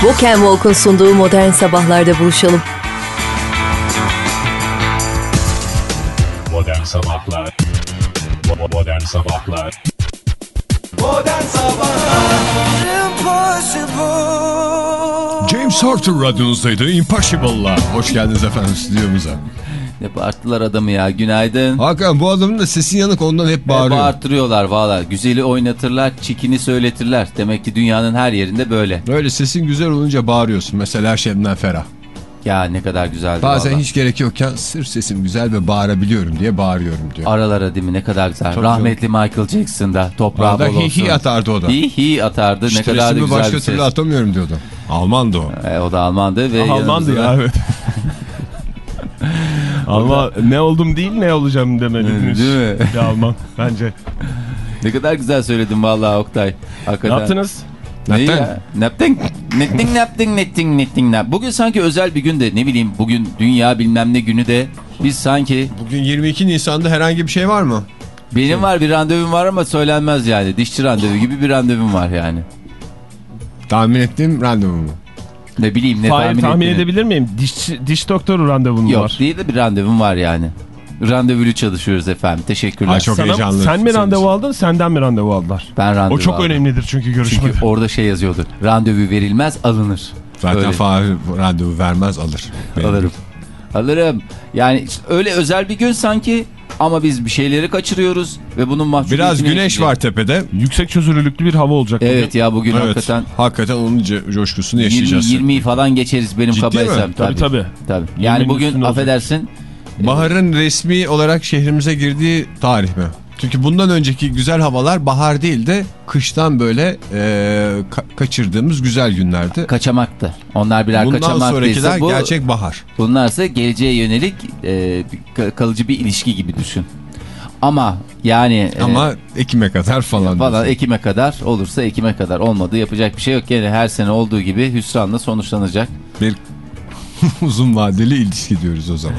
Walk and Walk'un sunduğu Modern Sabahlar'da buluşalım. Modern Sabahlar Modern Sabahlar Modern Sabahlar James Arthur radyonuzdaydı. Impossible'la. Hoş geldiniz efendim stüdyomuza. Ne bağırttılar adamı ya günaydın. Hakan bu adamın da sesi yanık ondan hep E, bağırıyor. bağırttırıyorlar valla. Güzeli oynatırlar, çikini söyletirler. Demek ki dünyanın her yerinde böyle. Böyle sesin güzel olunca bağırıyorsun. Mesela Şebnem Ferah. Ya ne kadar güzeldi Bazen valla. hiç gerek yokken sırf sesim güzel ve bağırabiliyorum diye bağırıyorum diyor. Aralara değil mi ne kadar güzel. Tabii Rahmetli Michael Jackson'da toprağı bol olsun. hi hi atardı o da. Hi hi atardı ne kadar da Stresimi güzel başka bir ses. türlü atamıyorum diyordu. Almandı o. E, o da Almandı ve Almandı ya evet. Alman ne oldum değil ne olacağım demediniz. Değil mi? Bir Alman bence. Ne kadar güzel söyledin vallahi Oktay. Ne Hakikaten. yaptınız? Neyi ya? Napting netting netting nap. Bugün sanki özel bir günde ne bileyim bugün dünya bilmem ne günü de biz sanki Bugün 22 Nisan'da herhangi bir şey var mı? benim var bir randevum var ama söylenmez yani. Dişçi randevu gibi bir randevum var yani. Tahmin ettiğim randevu mu? Ne bileyim ne Fahir tahmin, tahmin, ettiğini. edebilir miyim? Diş, diş doktoru randevun mu Yok var? değil de bir randevum var yani. Randevulu çalışıyoruz efendim. Teşekkürler. Ay, çok Sana- heyecanlı. Sen mi randevu için. aldın senden mi randevu aldılar? Ben randevu O çok aldım. önemlidir çünkü görüşmede. Çünkü orada şey yazıyordu. Randevu verilmez alınır. Zaten Öyle. Fahir randevu vermez alır. Benim Alırım. Alırım. Yani öyle özel bir gün sanki ama biz bir şeyleri kaçırıyoruz ve bunun mahcubiyetini... Biraz güneş yaşayacağız. var tepede. Yüksek çözünürlüklü bir hava olacak. bugün. Evet ya bugün Evet. hakikaten Hakikaten onun co- coşkusunu 20, yaşayacağız. 20'yi falan geçeriz benim Ciddi kaba mi? hesabım. Tabii tabii. Tabii. Yani 20'nin bugün olacak. affedersin Baharın resmi olarak şehrimize girdiği tarih mi? Çünkü bundan önceki güzel havalar bahar değil de kıştan böyle e, ka- kaçırdığımız güzel günlerdi. kaçamaktı. Onlar birer Bundan kaçamaktıysa sonrakiler bu gerçek bahar. bunlarsa geleceğe yönelik e, kalıcı bir ilişki gibi düşün. Ama yani e, Ama Ekim'e kadar falan. Diyorsun. Ekim'e kadar olursa Ekim'e kadar olmadı yapacak bir şey yok. Gene her sene olduğu gibi hüsranla sonuçlanacak. Bir uzun vadeli ilişki diyoruz o zaman.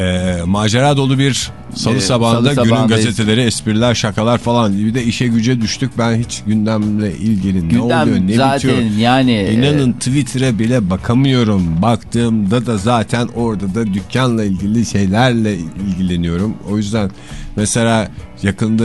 E, macera dolu bir salı Ee, sabahında salı günün gazeteleri, espriler, şakalar falan. Bir de işe güce düştük. Ben hiç gündemle ilgili ne oluyor, Gündem ne zaten bitiyor. yani e, İnanın Twitter'a bile bakamıyorum. Baktığımda da zaten orada da dükkanla ilgili şeylerle ilgileniyorum. O yüzden mesela yakında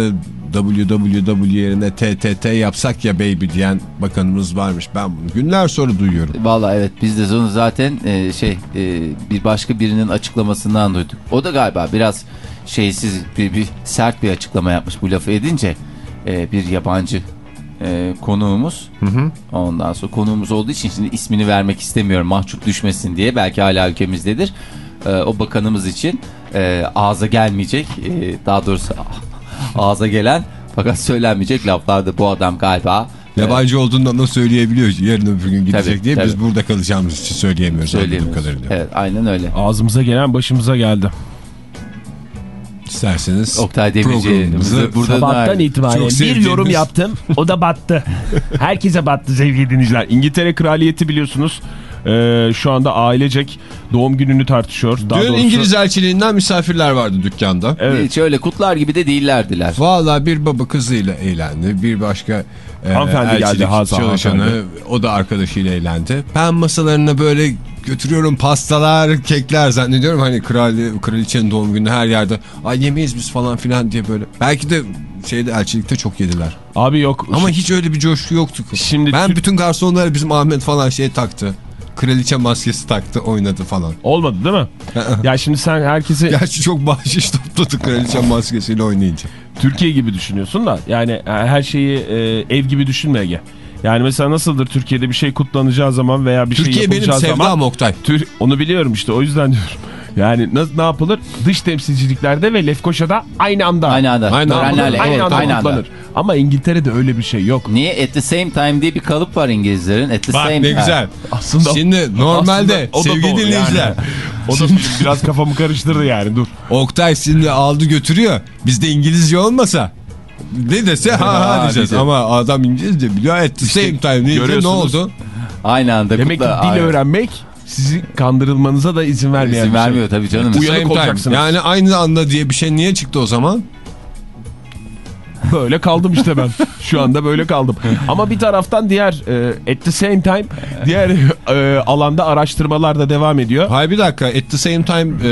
www yerine ttt yapsak ya baby diyen bakanımız varmış. Ben bunu günler sonra duyuyorum. Valla evet biz de onu zaten e, şey e, bir başka birinin açıklamasından duyduk. O da galiba biraz şeysiz bir, bir sert bir açıklama yapmış bu lafı edince e, bir yabancı e, konuğumuz. Ondan sonra konuğumuz olduğu için şimdi ismini vermek istemiyorum mahcup düşmesin diye belki hala ülkemizdedir. E, o bakanımız için e, ağza gelmeyecek e, daha doğrusu ağza gelen fakat söylenmeyecek laflarda bu adam galiba Yabancı olduğundan da söyleyebiliyor. Yarın öbür gün gidecek Tabii, diye tabii. biz burada kalacağımız için söyleyemiyoruz. söyleyemiyoruz. kadarıyla. Evet aynen öyle. Ağzımıza gelen başımıza geldi. İsterseniz Oktay programımızı burada Sabahtan itibaren bir sevdiğimiz- yorum yaptım. O da battı. Herkese battı sevgili dinleyiciler. İngiltere kraliyeti biliyorsunuz. E, şu anda ailecek doğum gününü tartışıyor. Daha Dün doğrusu- İngiliz elçiliğinden misafirler vardı dükkanda. Evet. Hiç öyle kutlar gibi de değillerdiler. Valla bir baba kızıyla eğlendi. Bir başka e, Hanımefendi geldi, çalışanı hanımefendi. o da arkadaşıyla eğlendi. Ben masalarına böyle götürüyorum pastalar, kekler zannediyorum. Hani kral, kraliçenin doğum günü her yerde. Ay yemeyiz biz falan filan diye böyle. Belki de şeyde elçilikte çok yediler. Abi yok. Ama hiç öyle bir coşku yoktu. Şimdi ben bütün garsonlara bizim Ahmet falan şey taktı. Kraliçe maskesi taktı oynadı falan. Olmadı değil mi? ya şimdi sen herkesi Gerçi çok bahşiş topladı kraliçe maskesiyle oynayınca. Türkiye gibi düşünüyorsun da yani e, her şeyi e, ev gibi düşünme Ege. Yani mesela nasıldır Türkiye'de bir şey kutlanacağı zaman veya bir Türkiye şey benim yapılacağı sevdam zaman Oktay. Tür, onu biliyorum işte o yüzden diyorum. Yani ne, ne yapılır? Dış temsilciliklerde ve Lefkoşa'da aynı anda. Aynı anda. Aynı anda. Aynı anda aynı anda. kutlanır. Ama İngiltere'de öyle bir şey yok. Niye? At the same time diye bir kalıp var İngilizlerin. At the Bak same ne time. güzel. Aslında Şimdi normalde aslında sevgili dinleyiciler. yani. O da biraz kafamı karıştırdı yani dur. Oktay şimdi aldı götürüyor. Bizde İngilizce olmasa ne dese ha ha diyeceğiz. diyeceğiz. Ama adam İngilizce biliyor. At the same time deyince ne oldu? Aynı anda Demek ki kutla. dil Aynen. öğrenmek sizi kandırılmanıza da izin vermeyen İzin şey. vermiyor tabii canım. Uyanık olacaksınız. Yani aynı anda diye bir şey niye çıktı o zaman? Böyle kaldım işte ben. Şu anda böyle kaldım. Ama bir taraftan diğer e, at the same time diğer e, alanda araştırmalar da devam ediyor. Hayır bir dakika at the same time e,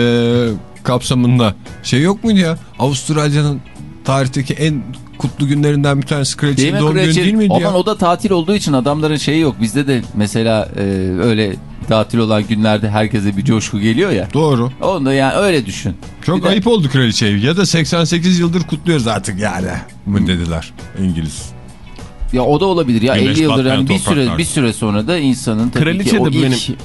kapsamında şey yok muydu ya? Avustralya'nın tarihteki en kutlu günlerinden bir tanesi kraliçenin doğum günü değil miydi ya? Aman o da tatil olduğu için adamların şeyi yok. Bizde de mesela e, öyle tatil olan günlerde herkese bir coşku geliyor ya. Doğru. Onu da yani öyle düşün. Çok Bir de- ayıp oldu kraliçeyi. Ya da 88 yıldır kutluyoruz artık yani. Mı dediler İngiliz. Ya o da olabilir ya Güneş 50 yıldır yani bir süre bir süre sonra da insanın tabii Kraliçe ki o de ilk benim-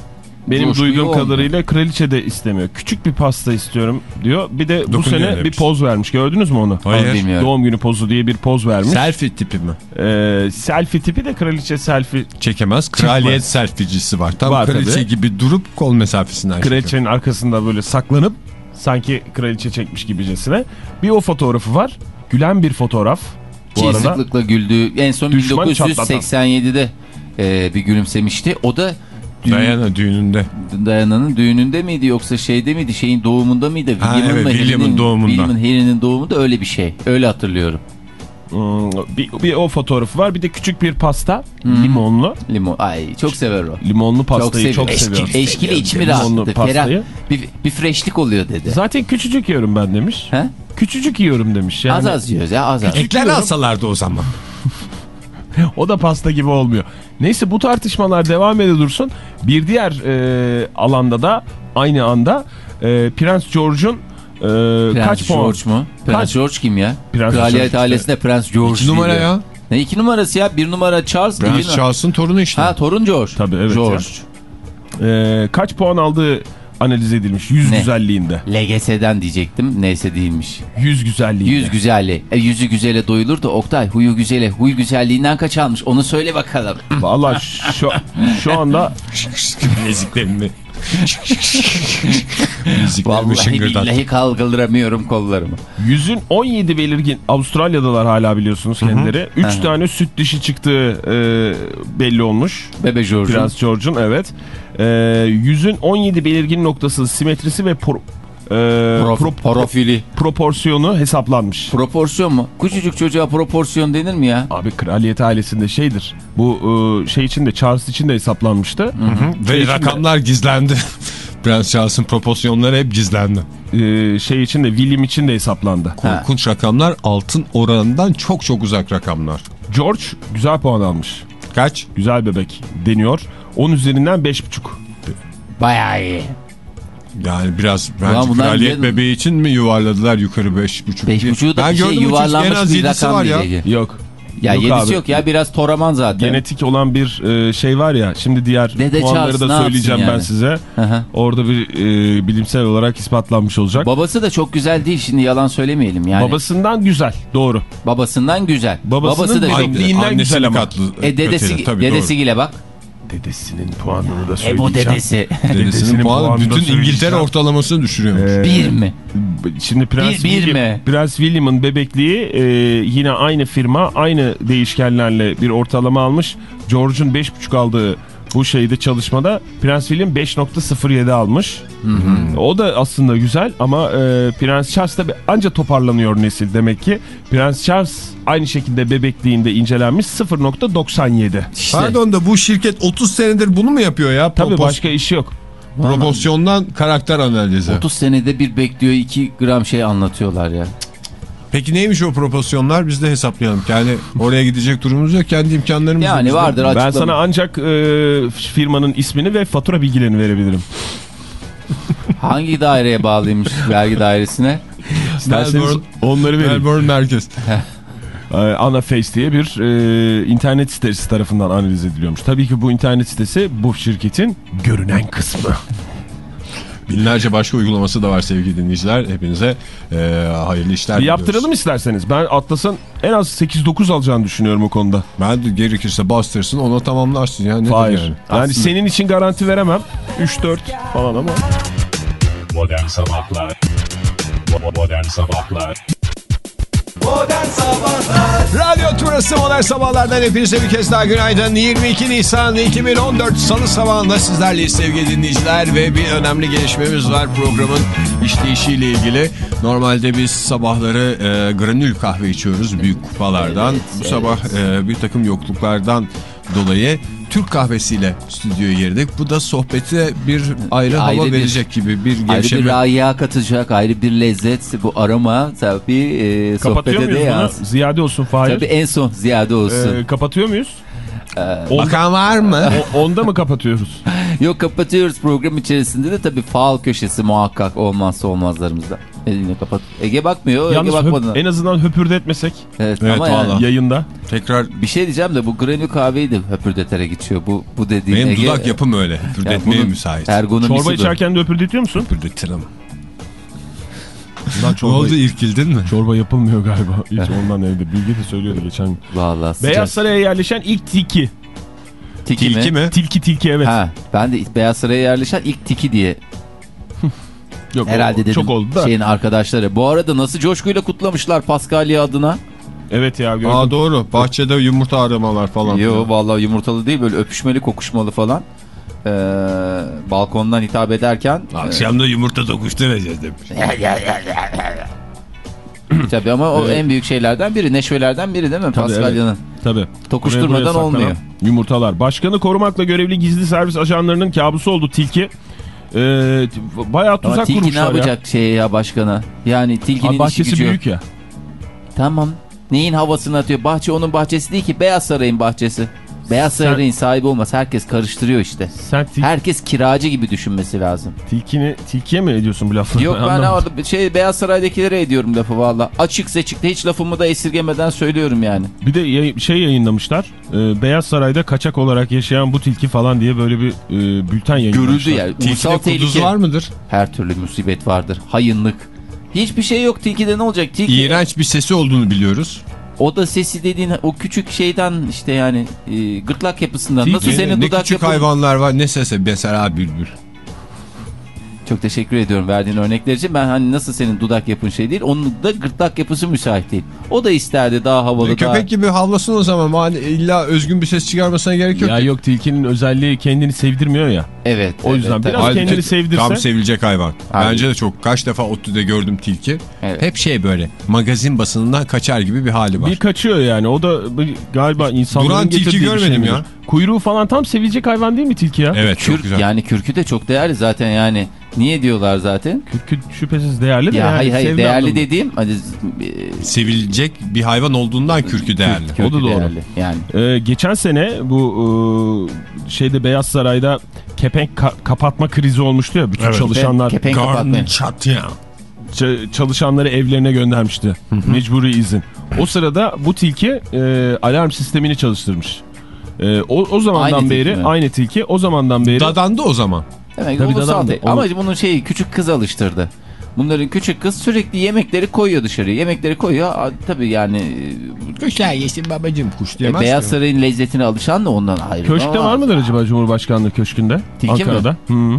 Benim coşkuyu duyduğum olmuyor. kadarıyla kraliçe de istemiyor. Küçük bir pasta istiyorum diyor. Bir de bu Dokun sene diyor bir demiş. poz vermiş. Gördünüz mü onu? Hayır. Doğum günü pozu diye bir poz vermiş. Selfie tipi mi? Ee, selfie tipi de kraliçe selfie. Çekemez. Kraliyet selfiecisi var. Tam Var kraliçe tabii. gibi durup kol mesafesinden çekiyor. Kraliçenin arkasında böyle saklanıp sanki kraliçe çekmiş gibicesine. Bir o fotoğrafı var. Gülen bir fotoğraf. Bu arada sıklıkla güldüğü en son Düşman 1987'de e, bir gülümsemişti. O da düğün, Diana düğününde. Diana'nın düğününde miydi yoksa şeyde miydi? Şeyin doğumunda mıydı? Ha, William'ın evet, mı, William'ın Harry'nin- doğumunda. William'ın Harry'nin doğumunda öyle bir şey. Öyle hatırlıyorum. Hmm, bir, bir o fotoğrafı var. Bir de küçük bir pasta. Limonlu. Limon. Ay çok sever o. Limonlu pastayı çok, seviyor. seviyorum. Eşkili, eşkili içimi Limonlu rahatladı. pastayı. Ferah. Bir, bir freshlik oluyor dedi. Zaten küçücük yiyorum ben demiş. He? Küçücük yiyorum demiş. Yani Az az yiyoruz ya az az. Ekler alsalardı o zaman. O da pasta gibi olmuyor. Neyse bu tartışmalar devam ede dursun. Bir diğer e, alanda da aynı anda e, Prens George'un e, Prens kaç puan? George mu? Prens Kaç- George kim ya? Prens Kraliyet George ailesinde Prens George. İki numara diyor. ya. Ne iki numarası ya? Bir numara Charles. Prens Charles'ın torunu işte. Ha torun George. Tabii, evet George. E, kaç puan aldığı analiz edilmiş. Yüz Ne? güzelliğinde. LGS'den diyecektim. Neyse değilmiş. Yüz güzelliğinde. Yüz güzelliği. E, yüzü güzele doyulur da Oktay huyu güzele. Huy güzelliğinden kaç almış? Onu söyle bakalım. Valla şu, şu anda Bileziklerini. Vallahi billahi kaldıramıyorum kollarımı. yüzün 17 belirgin Avustralya'dalar hala biliyorsunuz kendileri. 3 Hı. tane süt dişi çıktığı e, belli olmuş. Bebe George'un. Prens George'un evet. Ee, yüzün 17 belirgin noktası simetrisi ve pro- e, Prof- pro- profili. proporsiyonu hesaplanmış. Proporsiyon mu? Küçücük çocuğa proporsiyon denir mi ya? Abi kraliyet ailesinde şeydir. Bu e, şey için de Charles için de hesaplanmıştı. Ve Şey için de- rakamlar gizlendi. Prens Charles'ın proporsiyonları hep gizlendi. e, şey için de William için de hesaplandı. Korkunç rakamlar altın oranından çok çok uzak rakamlar. George güzel puan almış. Kaç? Güzel bebek deniyor. 10 üzerinden 5,5. Bayağı iyi. Yani biraz bence kraliyet ne- bebeği için mi yuvarladılar yukarı 5,5 Beş buçuğu da Ben bir şey yuvarlanmış az bir rakam var ya. diye. Yok. Ya Yok yedisi abi. yok ya biraz toraman zaten. Genetik olan bir e, şey var ya. Şimdi diğer Dede puanları Charles da söyleyeceğim ben yani? size. Hı hı. Orada bir e, bilimsel olarak ispatlanmış olacak. Babası da çok güzel değil şimdi yalan söylemeyelim yani. Babasından güzel. Doğru. Babasından güzel. Babasının Babası da çok güzel. Liğinden Annesi güzel ama. E dedesi, kötü, tabii, dedesi doğru. gile bak. Dedesinin puanını da söyleyeceğim. bu dedesi. Dedesinin puanı bütün İngiltere ortalamasını düşürüyormuş. Ee, bir mi? Şimdi Prens, Bir- bir William, mi? Prens William'ın bebekliği e, yine aynı firma aynı değişkenlerle bir ortalama almış. George'un 5.5 aldığı bu şeyde çalışmada Prens William 5.07 almış. O da aslında güzel ama e, Prens Charles da anca toparlanıyor nesil demek ki. Prens Charles aynı şekilde bebekliğinde incelenmiş 0.97. İşte. Pardon da bu şirket 30 senedir bunu mu yapıyor ya? Tabii Propos- başka işi yok. Proporsiyondan karakter analizi. 30 senede bir bekliyor 2 gram şey anlatıyorlar ya. Peki neymiş o proporsiyonlar biz de hesaplayalım. Yani oraya gidecek durumumuz yok. Kendi imkanlarımız Yani vardır Ben açıklama. sana ancak e, firmanın ismini ve fatura bilgilerini verebilirim. Hangi daireye bağlıymış vergi dairesine? İsterseniz Melbourne- onları verin. Melbourne merkez. Ee, Anaface diye bir e, internet sitesi tarafından analiz ediliyormuş. Tabii ki bu internet sitesi bu şirketin görünen kısmı. Binlerce başka uygulaması da var sevgili dinleyiciler. Hepinize e, hayırlı işler Bir diliyoruz. yaptıralım isterseniz. Ben Atlas'ın en az 8-9 alacağını düşünüyorum o konuda. Ben de gerekirse bastırsın ona tamamlarsın ya. Ne Hayır. yani? Yani senin için garanti veremem. 3-4 falan ama. Modern Sabahlar Modern Sabahlar Modern Sabahlar Radyo Turası Modern Sabahlar'dan hepinize bir kez daha günaydın. 22 Nisan 2014 Salı sabahında sizlerleyiz sevgili dinleyiciler ve bir önemli gelişmemiz var programın işleyişiyle ilgili. Normalde biz sabahları e, granül kahve içiyoruz büyük kupalardan. Evet, Bu sabah e, bir takım yokluklardan dolayı Türk kahvesiyle stüdyoya girdik. Bu da sohbete bir ayrı Ayrı hava bir- verecek gibi bir Ayrı bir gevşeme. raiya katacak, ayrı bir lezzet. Bu aroma tabii e, sohbete de yaz. Ziyade olsun Fahir. Tabii en son ziyade olsun. Ee, kapatıyor muyuz? Onda, Bakan var mı? o- onda mı kapatıyoruz? Yok kapatıyoruz program içerisinde de tabii faal köşesi muhakkak olmazsa olmazlarımızda. Elini kapat. Ege bakmıyor. Yalnız Ege bakmadı. en azından höpürdetmesek Evet, Evet, ama yani yayında. Tekrar bir şey diyeceğim de bu granül kahveyi de höpürdeterek içiyor. Bu, bu dediğin benim Ege. dudak yapım öyle. Yani Fürdetmeye bunun müsait. Ergonomisi Çorba içerken de höpürdetiyor musun? Fürdetirim. Lan Ne oldu irkildin mi? Çorba yapılmıyor galiba. Hiç ondan evde. Bilgi de söylüyordu geçen. Vallahi sıcak. Beyaz Saray'a yerleşen ilk tilki. Tiki Tilki mi? Tilki tilki evet. Ha, ben de Beyaz Saray'a yerleşen ilk tiki diye Yok, herhalde o- dedim. Çok oldu da. Şeyin arkadaşları. Bu arada nasıl coşkuyla kutlamışlar Paskalya adına. Evet ya gördüm. Aa doğru. Bahçede yumurta aramalar falan. Yo vallahi yumurtalı değil böyle öpüşmeli kokuşmalı falan. Ee, balkondan hitap ederken. Akşam da yumurta dokuşturacağız demiş. tabii ama o en büyük şeylerden biri. Neşvelerden biri değil mi Tabii, Paskalya'nın? Tabii. Tokuşturmadan Buraya- buraya saklanan olmuyor. Yumurtalar. Başkanı korumakla görevli gizli servis ajanlarının kabusu oldu tilki. Ee, bayağı Ama tuzak tilki ne kurmuşlar ya. yapacak şey ya başkana? Yani tilkinin Abi işi bahçesi gücü. büyük ya. Tamam. Neyin havasını atıyor? Bahçe onun bahçesi değil ki. Beyaz Saray'ın bahçesi. Beyaz Saray'ın sahibi olmaz. Herkes karıştırıyor işte. Sen til- Herkes kiracı gibi düşünmesi lazım. tilkini, tilkiye mi ediyorsun bu lafı? Yok ben Anlamadım. orada şey Beyaz Saray'dakilere ediyorum lafı valla. Açık seçikte hiç lafımı da esirgemeden söylüyorum yani. Bir de yay- şey yayınlamışlar. Ee, Beyaz Saray'da kaçak olarak yaşayan bu tilki falan diye böyle bir e, bülten yayınlamışlar. Görüldü yani. Ulusal tehlike. var mıdır? Her türlü musibet vardır. Hayınlık. Hiçbir şey yok tilkide ne olacak? Tilki, İğrenç bir sesi olduğunu biliyoruz. O da sesi dediğin o küçük şeyden işte yani e, gırtlak yapısından. Tilki Nasıl senin ne dudak küçük yapın... hayvanlar var ne sesi mesela bülbül. Çok teşekkür ediyorum verdiğin örnekler için. Ben hani nasıl senin dudak yapın şey değil. Onun da gırtlak yapısı müsait değil. O da isterdi daha havalı E, daha... köpek gibi havlasın o zaman. Yani illa özgün bir ses çıkarmasına gerek yok. Ya yok tilkinin özelliği kendini sevdirmiyor ya. Evet. O yüzden evet, biraz kendini Halbuki sevdirse- Tam sevilecek hayvan. Abi. Bence de çok. Kaç defa ODTÜ'de gördüm tilki. Evet. Hep şey böyle magazin basınından kaçar gibi bir hali var. Bir kaçıyor yani. O da bir- galiba insanların Duran tilki görmedim şey ya. Kuyruğu falan tam sevilecek hayvan değil mi tilki ya? Evet çok Kürk, güzel. yani kürkü de çok değerli zaten yani. Niye diyorlar zaten? Kürkü şüphesiz değerli de Ya yani hayır hayır değerli anlamında. dediğim hani e, Sevilecek bir hayvan olduğundan kürkü değerli. kürkü O da doğru. değerli. Yani Ee, geçen sene bu e, şeyde Beyaz Saray'da kepenk ka- kapatma krizi olmuştu ya. Bütün Evet. çalışanlar kepenk ç- çalışanları evlerine göndermişti. Mecburi izin. O sırada bu tilki e, alarm sistemini çalıştırmış. E, o, o zamandan Aynı tilki beri mi? aynı tilki o zamandan beri Dadandı o zaman. Demek Tabii ulusal dadandı. değil. Onu- Ama bunun şeyi küçük kız alıştırdı. Bunların küçük kız sürekli yemekleri koyuyor dışarıya. Yemekleri koyuyor. Tabii yani Kuşlar yesin babacım kuş e, diyemez Beyaz ki. Saray'ın lezzetine alışan da ondan ayrı. Köşkte var mıdır acaba Cumhurbaşkanlığı Köşkü'nde? Tilki mi? Ankara'da. Hı.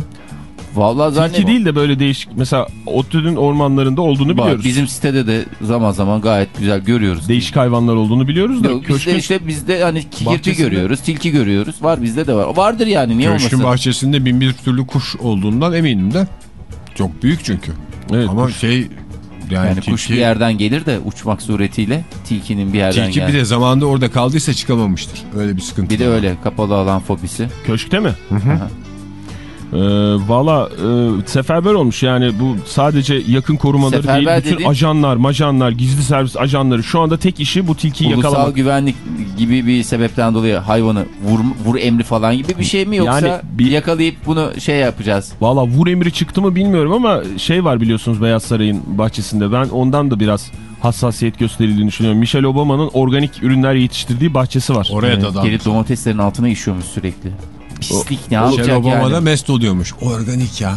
Vallahi Tilki zannediyorum. değil de böyle değişik. Mesela ODTÜ'nün ormanlarında olduğunu Var. biliyoruz. Bizim sitede de zaman zaman gayet güzel görüyoruz. Değişik hayvanlar olduğunu biliyoruz da. Yok, bizde köşkün işte bizde hani kirpi bahçesinde- görüyoruz, tilki görüyoruz. Var bizde de var. Vardır yani niye Köşkün olmasın? bahçesinde bin bir türlü kuş olduğundan eminim de. Çok büyük çünkü. Evet, Ama kuş- şey yani, Yani tilki, kuş bir yerden gelir de uçmak suretiyle tilkinin bir yerden tilki gel. bir de zamanında orada kaldıysa çıkamamıştır. Öyle bir sıkıntı. Bir de var. öyle kapalı alan fobisi. Köşkte mi? Aha. Ee, Valla e, seferber olmuş yani bu sadece yakın korumaları Seferber değil bütün dediğin- ajanlar, majanlar, gizli servis ajanları şu anda tek işi bu tilkiyi Ulusal yakalamak. güvenlik gibi bir sebepten dolayı hayvanı vur, vur emri falan gibi bir şey mi yoksa Yani bir- yakalayıp bunu şey yapacağız? Valla vur emri çıktı mı bilmiyorum ama şey var biliyorsunuz Beyaz Saray'ın bahçesinde ben ondan da biraz hassasiyet gösterildiğini düşünüyorum. Michelle Obama'nın organik ürünler yetiştirdiği bahçesi var. Oraya Ee, da. Gelip domateslerin altına işiyormuş sürekli. Pislik ne Michelle yapacak Obama da yani? mest oluyormuş. Organik ya.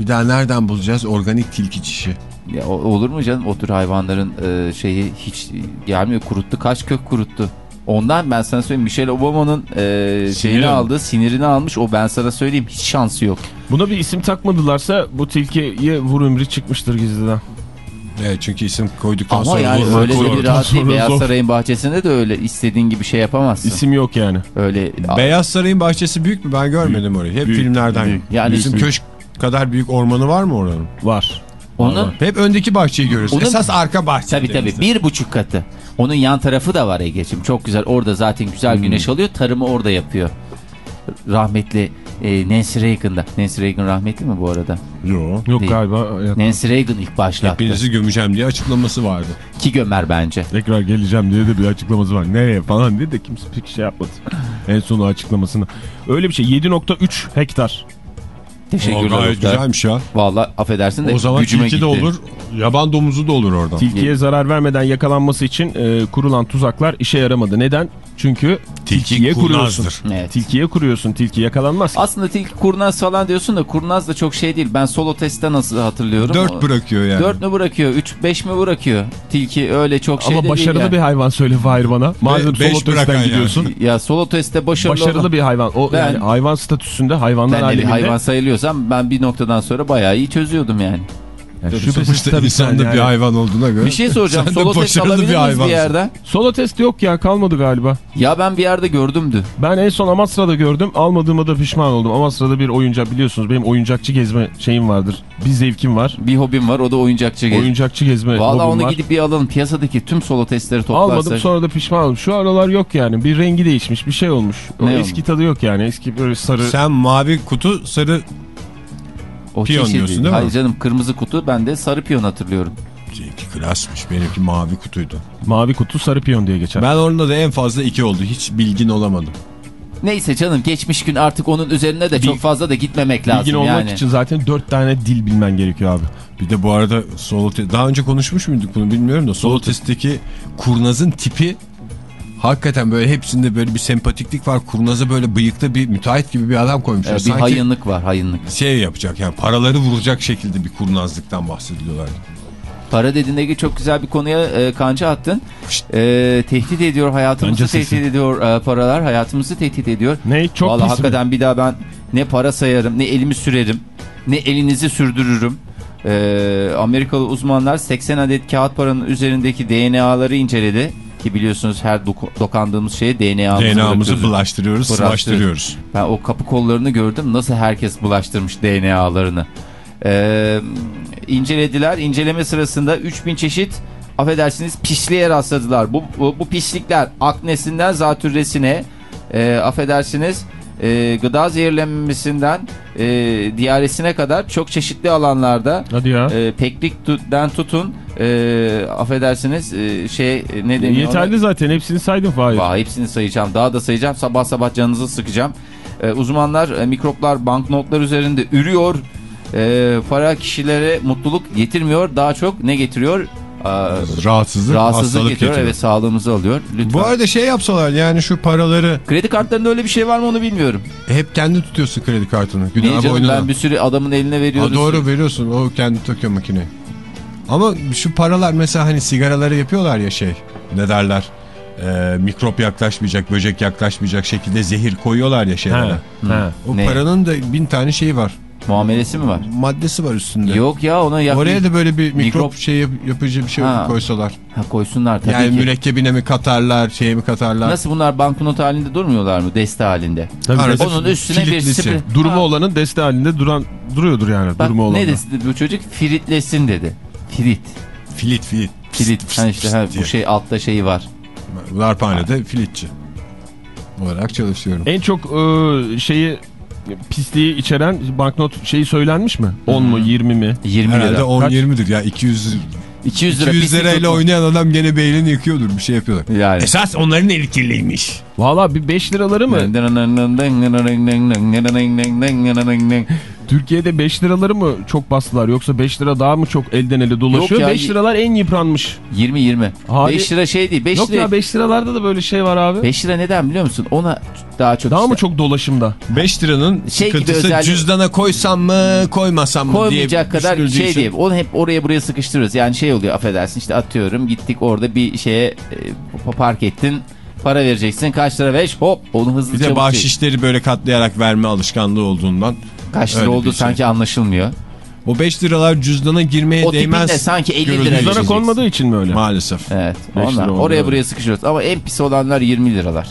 Bir daha nereden bulacağız organik tilki çişi? Ya, olur mu canım o tür hayvanların e, şeyi hiç gelmiyor kuruttu kaç kök kuruttu. Ondan ben sana söyleyeyim Michelle Obama'nın e, şeyini aldı. sinirini almış o ben sana söyleyeyim hiç şansı yok. Buna bir isim takmadılarsa bu tilkiye vur emri çıkmıştır gizliden. Evet çünkü isim koyduktan Ama sonra yani zor- öyle de bir rahat değil. Beyaz zor. Saray'ın bahçesinde de öyle istediğin gibi şey yapamazsın. İsim yok yani. Öyle Beyaz Saray'ın bahçesi büyük mü? Ben görmedim orayı. Hep Büyük, filmlerden. büyük. Yani Bizim büyük. köşk kadar büyük ormanı var mı oranın? Var. Onun Hep öndeki bahçeyi görüyoruz. Onun- Esas arka bahçe. tabii tabii bir buçuk katı. Onun yan tarafı da var Ege'ciğim. Çok güzel. Orada zaten güzel güneş alıyor. Tarımı orada yapıyor. Rahmetli e, Nancy Reagan'da. Nancy Reagan rahmetli mi bu arada? Yok. Yok Değil. galiba. Ya, Nancy Reagan ilk başlattı. Hepinizi gömeceğim diye açıklaması vardı. Ki gömer bence. Tekrar geleceğim diye de bir açıklaması var. Nereye falan diye de kimse pek şey yapmadı. en sonu açıklamasını. Öyle bir şey 7.3 hektar. O Teşekkürler. gayet Oktay. güzelmiş ya. Vallahi affedersin de O zaman tilki de gitti. olur, yaban domuzu da olur oradan. Tilkiye zarar vermeden yakalanması için e, kurulan tuzaklar işe yaramadı. Neden? Çünkü tilkiye kuruyorsun. Evet. Tilkiye kuruyorsun. Tilki yakalanmaz. Aslında tilki kurnaz falan diyorsun da kurnaz da çok şey değil. Ben solo testte nasıl hatırlıyorum. Dört bırakıyor yani. Dört mü bırakıyor? Üç, beş mi bırakıyor? Tilki öyle çok şey Ama de başarılı değil bir yani. hayvan söyle Fahir bana. Madem beş solo testten yani. gidiyorsun. Ya solo testte başarılı, Başarılı olan- bir hayvan. O Ben- yani hayvan statüsünde hayvanlar Ben de bir aleminde. hayvan sayılıyorsam ben bir noktadan sonra bayağı iyi çözüyordum yani. Yani şüphesiz tabii insan sen da yani. bir hayvan olduğuna göre. Bir şey soracağım. sen solo test alabilir bir hayvansın. yerden? Solo test yok ya kalmadı galiba. Ya ben bir yerde gördümdü. Ben en son Amasra'da gördüm. Almadığıma da pişman oldum. Amasra'da bir oyuncak biliyorsunuz benim oyuncakçı gezme şeyim vardır. Bir zevkim var. Bir hobim var o da oyuncakçı gez. Oyuncakçı gezme Valla onu var. gidip bir alalım. Piyasadaki tüm solo testleri toplarsak. Almadım sonra da pişman oldum. Şu aralar yok yani. Bir rengi değişmiş bir şey olmuş. O Ne eski tadı yok yani. Eski böyle sarı. Sen mavi kutu, sarı O Piyon çeşidi. diyorsun değil mi? Hayır canım kırmızı kutu ben de sarı piyon hatırlıyorum. Seninki klasmış. Benimki mavi kutuydu. Mavi kutu sarı piyon diye geçer. Ben orada da en fazla iki oldu. Hiç bilgin olamadım. Neyse canım geçmiş gün artık onun üzerine de çok Bil- fazla da gitmemek lazım Bilgin olmak yani. için zaten dört tane dil bilmen gerekiyor abi. Bir de bu arada solo test... Daha önce konuşmuş muyduk bunu bilmiyorum da solo testteki kurnazın tipi hakikaten böyle hepsinde böyle bir sempatiklik var. Kurnaza böyle bıyıklı bir müteahhit gibi bir adam koymuşlar. Ee, bir Sanki hayınlık var hayınlık. şey yapacak yani paraları vuracak şekilde bir kurnazlıktan bahsediliyorlar. Para dediğinde çok güzel bir konuya e, kanca attın. E, tehdit ediyor hayatımızı Kanca tehdit sesi. ediyor e, paralar hayatımızı tehdit ediyor. Ne? Çok Vallahi hakikaten bir daha ben ne para sayarım ne elimi sürerim ne elinizi sürdürürüm. E, Amerikalı uzmanlar 80 adet kağıt paranın üzerindeki DNA'ları inceledi. Ki biliyorsunuz her dok- dokandığımız şeye DNA'mızı DNA'mızı bulaştırıyoruz, Bulaştırıyoruz. Ben o kapı kollarını gördüm. Nasıl herkes bulaştırmış DNA'larını. Ee, incelediler. İnceleme sırasında 3000 çeşit affedersiniz pisliğe rastladılar. Bu, bu, bu pislikler aknesinden zatürresine e, affedersiniz e, gıda zehirlenmesinden e, diyaresine kadar çok çeşitli alanlarda e, peklikten tutun e, affedersiniz e, şey ne deniyor? Yeterli ona? zaten hepsini saydım Fahir. Vay, hepsini sayacağım. Daha da sayacağım. Sabah sabah canınızı sıkacağım. Ee, uzmanlar e, mikroplar banknotlar üzerinde ürüyor. Ee, para kişilere mutluluk getirmiyor. Daha çok ne getiriyor? Rahatsızlık, rahatsızlık hastalık getiriyor. getiriyor. Evet sağlığımızı alıyor. Lütfen. Bu arada şey yapsalar yani şu paraları Kredi kartlarında öyle bir şey var mı onu bilmiyorum. hep kendi tutuyorsun kredi kartını. Niye canım boynuna. ben bir sürü adamın eline Ha, veriyoruz. doğru veriyorsun o kendi takıyor makineyi. Ama şu paralar mesela hani sigaraları yapıyorlar ya şey ne derler e, mikrop yaklaşmayacak böcek yaklaşmayacak şekilde zehir koyuyorlar ya şeylere. He, he. O Ne? paranın da bin tane şeyi var Muamelesi mi var? maddesi var üstünde. Yok ya ona yap Oraya da böyle bir mikrop, Mikrop- şey yap- yapıcı bir şey Ha. koysalar. ha, koysunlar tabii yani ki. mürekkebine mi katarlar şeye mi katarlar. Nasıl bunlar banknot halinde durmuyorlar mı? Deste halinde. Tabii Arada Onun üstüne bir sprey. Durumu Ha. olanın deste halinde duran duruyordur yani Bak durumu olan. ne dedi bu çocuk? Firitlesin dedi. Firit. Filit filit. Filit. Ha işte ha, bu şey altta şeyi var. Darphanede filitçi olarak çalışıyorum. En çok e, şeyi pisliği içeren banknot şeyi söylenmiş mi? 10 mu 20 mi? 20 Herhalde lira. 10-20'dir ya 200 200 lira 200 pislik lirayla oynayan adam gene beynini yıkıyordur bir şey yapıyorlar. Yani. Esas onların eli kirliymiş. Valla bir 5 liraları mı? Türkiye'de 5 liraları mı çok bastılar yoksa 5 lira daha mı çok elden ele dolaşıyor? Yok ya, 5 liralar en yıpranmış. 20 20. Abi- 5 lira şey değil. 5 Yok lira. ya 5 liralarda da böyle şey var abi. 5 lira neden biliyor musun? Ona daha çok Daha işte- mı çok dolaşımda? 5 liranın Şey sıkıntısı özelliği- cüzdana koysam mı koymasam mı diye koymayacak kadar şey için- değil. Onu hep oraya buraya sıkıştırıyoruz. Yani şey oluyor affedersin işte atıyorum gittik orada bir şeye e, park ettin. Para vereceksin. Kaç lira 5 hop onu hızlı Bir de bahşişleri böyle katlayarak verme alışkanlığı olduğundan. Kaç lira öyle bir oldu şey. sanki anlaşılmıyor. O 5 liralar cüzdana girmeye O değmez. tipinde sanki 50 görüldüğü lira. Cüzdana konmadığı için mi öyle? Maalesef. Evet. Onlar, oraya buraya sıkışıyoruz. Ama en pis olanlar 20 liralar.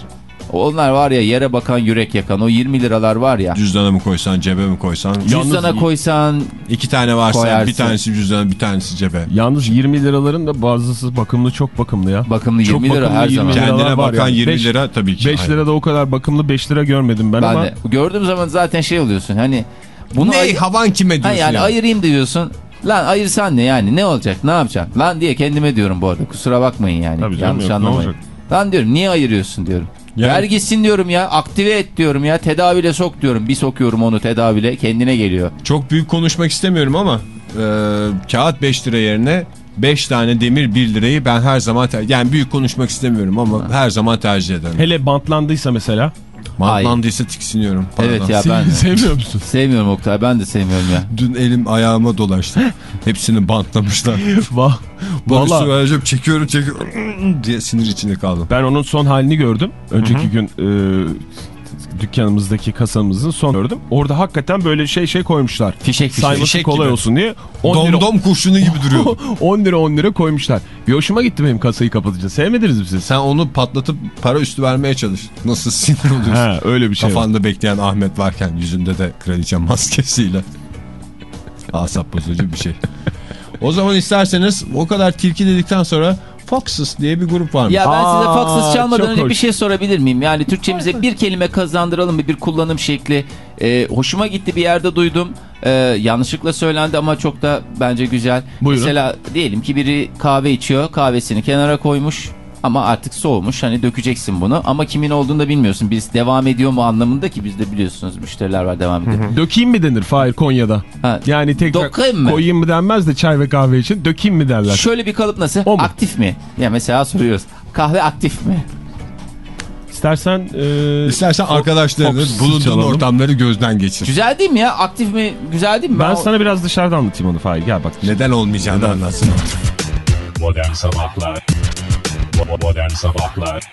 Onlar var ya yere bakan yürek yakan o 20 liralar var ya. Cüzdana mı koysan cebe mi koysan. Cüzdana koysan İki tane varsa Koyarsın. bir tanesi cüzdana bir tanesi cebe. Yalnız 20 liraların da bazısı bakımlı çok bakımlı ya. bakımlı Çok 20 lira bakımlı her 20 zaman. Kendine bakan yani. 20 Beş- lira tabii ki. 5 Aynen. lira da o kadar bakımlı 5 lira görmedim ben, Ben ama de gördüğüm zaman zaten şey oluyorsun hani bunu Ne ay- havan kime Ha diyorsun yani yani? ayırayım diyorsun. Lan ayırsan ne yani ne olacak ne yapacaksın? Lan diye kendime diyorum bu arada kusura bakmayın yani. Tabii Yanlış anlamayın. Lan diyorum niye ayırıyorsun diyorum. Yani- Ver gitsin diyorum ya aktive et diyorum ya tedavile sok diyorum. Bir sokuyorum onu tedavile kendine geliyor. Çok büyük konuşmak istemiyorum ama e, kağıt 5 lira yerine 5 tane demir 1 lirayı ben her zaman yani büyük konuşmak istemiyorum ama her zaman tercih ederim. hele bantlandıysa mesela. Mantlandıysa tiksiniyorum. Pardon. Evet ya ben de. Sevmiyor musun? Sevmiyorum Oktay ben de sevmiyorum ya. Dün elim ayağıma dolaştı. Hepsini bantlamışlar. Vah. Valla Sümer'cim çekiyorum çekiyorum diye sinir içinde kaldım. ben onun son halini gördüm. Önceki gün e, dükkanımızdaki kasamızın son gördüm. Orada hakikaten böyle şey şey koymuşlar. Fişek fişek. Sayması Fişek kolay gibi. olsun diye. 10 lira, Dom dom kurşunu gibi duruyor. 10 lira 10 lira koymuşlar. Bir hoşuma gitti benim kasayı kapatınca. Sevmediniz mi siz? Sen onu patlatıp para üstü vermeye çalış. Nasıl sinir oluyorsun? Ha öyle bir şey var. Kafanda bekleyen Ahmet varken yüzünde de kraliçe maskesiyle. Asap bozucu bir şey. O zaman isterseniz o kadar tilki dedikten sonra Foxes diye bir grup varmış. Ya ben size Aa, Foxes çalmadan önce hoş. bir şey sorabilir miyim? Yani Türkçemize bir kelime kazandıralım mı? Bir kullanım şekli. Ee, hoşuma gitti bir yerde duydum. Ee, yanlışlıkla söylendi ama çok da bence güzel. Buyurun. Mesela diyelim ki biri kahve içiyor. Kahvesini kenara koymuş. Ama artık soğumuş. Hani dökeceksin bunu. Ama kimin olduğunu da bilmiyorsun. Biz devam ediyor mu anlamında ki bizde biliyorsunuz müşteriler var devam ediyor. Dökeyim mi denir Fahir Konya'da? Ha, Yani tekrar mı? koyayım mı denmez de çay ve kahve için dökeyim mi derler. Şöyle bir kalıp nasıl? O mu? Aktif mi? Ya mesela soruyoruz. Kahve aktif mi? İstersen e, İstersen arkadaşlarını Foxes bulunduğun çalalım. ortamları gözden geçir. Güzel değil mi ya? Aktif mi? Güzel değil mi? ben o- sana biraz dışarıdan anlatayım onu Fahir. Gel bak. Neden olmayacağını anlatsın. Modern Sabahlar Modern Sabahlar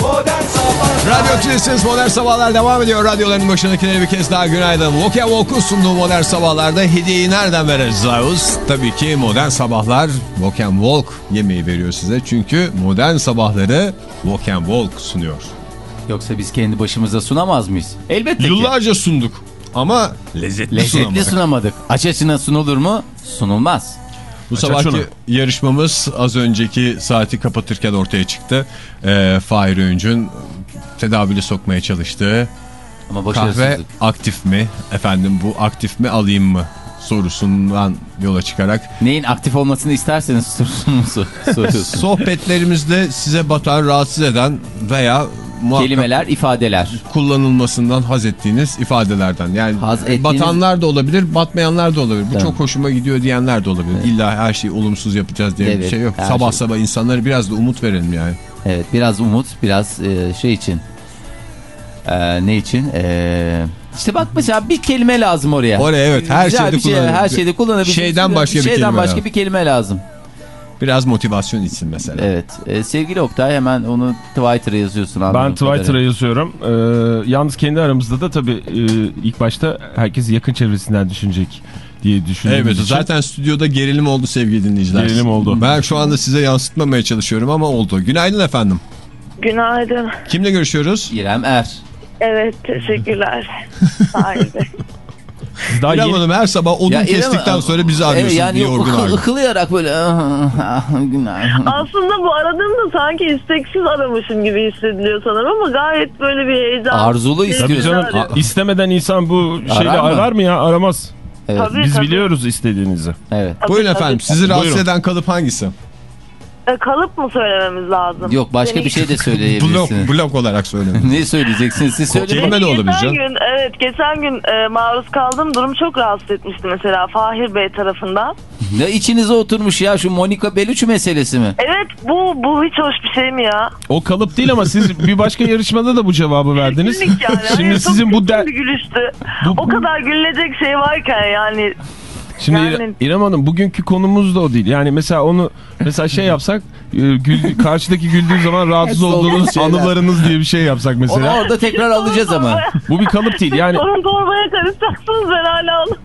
Modern Sabahlar Radyo Tülesi'niz Modern Sabahlar devam ediyor. Radyoların başındakilere bir kez daha günaydın. Walk and Walk'un sunduğu Modern Sabahlar'da hediyeyi nereden veririz Zavuz? Tabii ki Modern Sabahlar and Walk yemeği veriyor size. Çünkü Modern Sabahları and Walk sunuyor. Yoksa biz kendi başımıza sunamaz mıyız? Elbette ki. Yıllarca sunduk ama lezzetli, Lezzetli sunamadık. sunamadık. Aç açına sunulur mu? Sunulmaz. Bu Aç sabahki onu. yarışmamız az önceki saati kapatırken ortaya çıktı. Ee, Fahir Öğüncü'nün tedavili sokmaya çalıştığı Ama kahve aktif mi? Efendim bu aktif mi alayım mı? Sorusundan yola çıkarak Neyin aktif olmasını isterseniz sorusunu soruyorsunuz. sohbetlerimizde size batan, rahatsız eden veya Kelimeler, ifadeler. kullanılmasından haz ettiğiniz ifadelerden. Yani Haz ettiğiniz- batanlar da olabilir, batmayanlar da olabilir. Bu Tamam. çok hoşuma gidiyor diyenler de olabilir. İlla her şeyi olumsuz yapacağız diye bir Evet, şey yok. Sabah şey. sabah insanlara biraz da umut verelim yani. Evet biraz umut, biraz e, şey için. E, ne için? E, işte bak mesela bir kelime lazım oraya. Oraya evet her Güzel şeyde şey. Her şeyde kullanabilirsiniz. Şeyden başka bir Şeyden kelime başka lazım. bir kelime lazım. Biraz motivasyon için mesela. Evet. E, sevgili Oktay hemen onu Twitter'a yazıyorsun. Ben Twitter'a yazıyorum. Ee, yalnız kendi aramızda da tabii e, ilk başta herkes yakın çevresinden düşünecek diye düşündüğümüz Evet için. zaten stüdyoda gerilim oldu sevgili dinleyiciler. Gerilim oldu. Ben şu anda size yansıtmamaya çalışıyorum ama oldu. Günaydın efendim. Günaydın. Kimle görüşüyoruz? İrem Er. Evet teşekkürler. Haydi. Siz daha İrem yeni, Hanım her sabah odun Ya İrem- kestikten sonra bizi arıyorsunuz. Evet, yani yorgun ıkı- ıkılayarak böyle günaydın. Aslında bu aradığımda sanki isteksiz aramışım gibi hissediliyor sanırım ama gayet böyle bir heyecan. Arzulu istiyorsun. canım istemeden insan bu şeyle Arar mı? arar mı ya? Aramaz. Evet. Tabii, Biz tabii. biliyoruz istediğinizi. evet. Tabii, Buyurun tabii. efendim sizi rahatsız Buyurun. eden kalıp hangisi? E, kalıp mı söylememiz lazım? Yok başka Beni- bir şey de Blok, söyleyebilirsiniz. blok olarak söyleyin. ne söyleyeceksiniz? Siz söyleyin. De olabilir Geçen canım. gün evet geçen gün e, maruz kaldığım durum çok rahatsız etmişti mesela Fahir Bey tarafından. Ne içinize oturmuş ya şu Monica Bellucci meselesi mi? Evet bu bu hiç hoş bir şey mi ya? O kalıp değil ama siz bir başka yarışmada da bu cevabı verdiniz. Yani. Şimdi Hayır, sizin bu der... gülüştü. Bu- O kadar gülünecek şey varken yani Şimdi Yani- İre- İrem Hanım bugünkü konumuz da o değil. Yani mesela onu mesela şey yapsak e, gül, karşıdaki güldüğü zaman rahatsız Olduğunuz anılarınız diye bir şey yapsak Onu mesela. orada tekrar alacağız ama. Bu bir kalıp değil yani sorun torbaya karışacaksınız ben hala onu.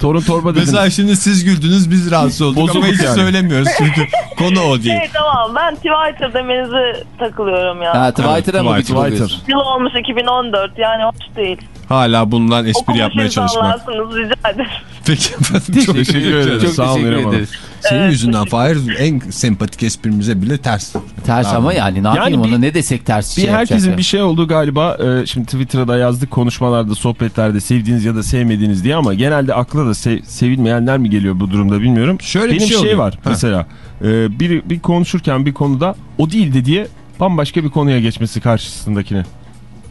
Torun torba dedin. Mesela şimdi siz güldünüz biz rahatsız olduk Bozuluk ama hiç yani. söylemiyoruz çünkü konu o değil. Şey tamam ben Twitter demenizi takılıyorum ya. Ha Twitter'a mı Twitter. oluyorsun? Yıl olmuş 2014 yani hoş değil. Hala bundan espri yapmaya çalışmak. insanlarsınız rica ederim. Peki efendim çok Teşekkür ederim. Çok Sağ olun teşekkür ederiz. Senin Evet, yüzünden Fahir en sempatik esprimize bile ters. Ters ama yani ne yapayım bir- onu ne desek ters Bir şey herkesin bir şey olduğu galiba e, şimdi Twitter'da yazdık konuşmalarda sohbetlerde sevdiğiniz ya da sevmediğiniz diye ama genelde akla da se- sevilmeyenler mi geliyor bu durumda bilmiyorum. Şöyle bir Benim şey oluyor. var Ha. mesela e, bir, bir konuşurken bir konuda o değildi diye bambaşka bir konuya geçmesi karşısındakine.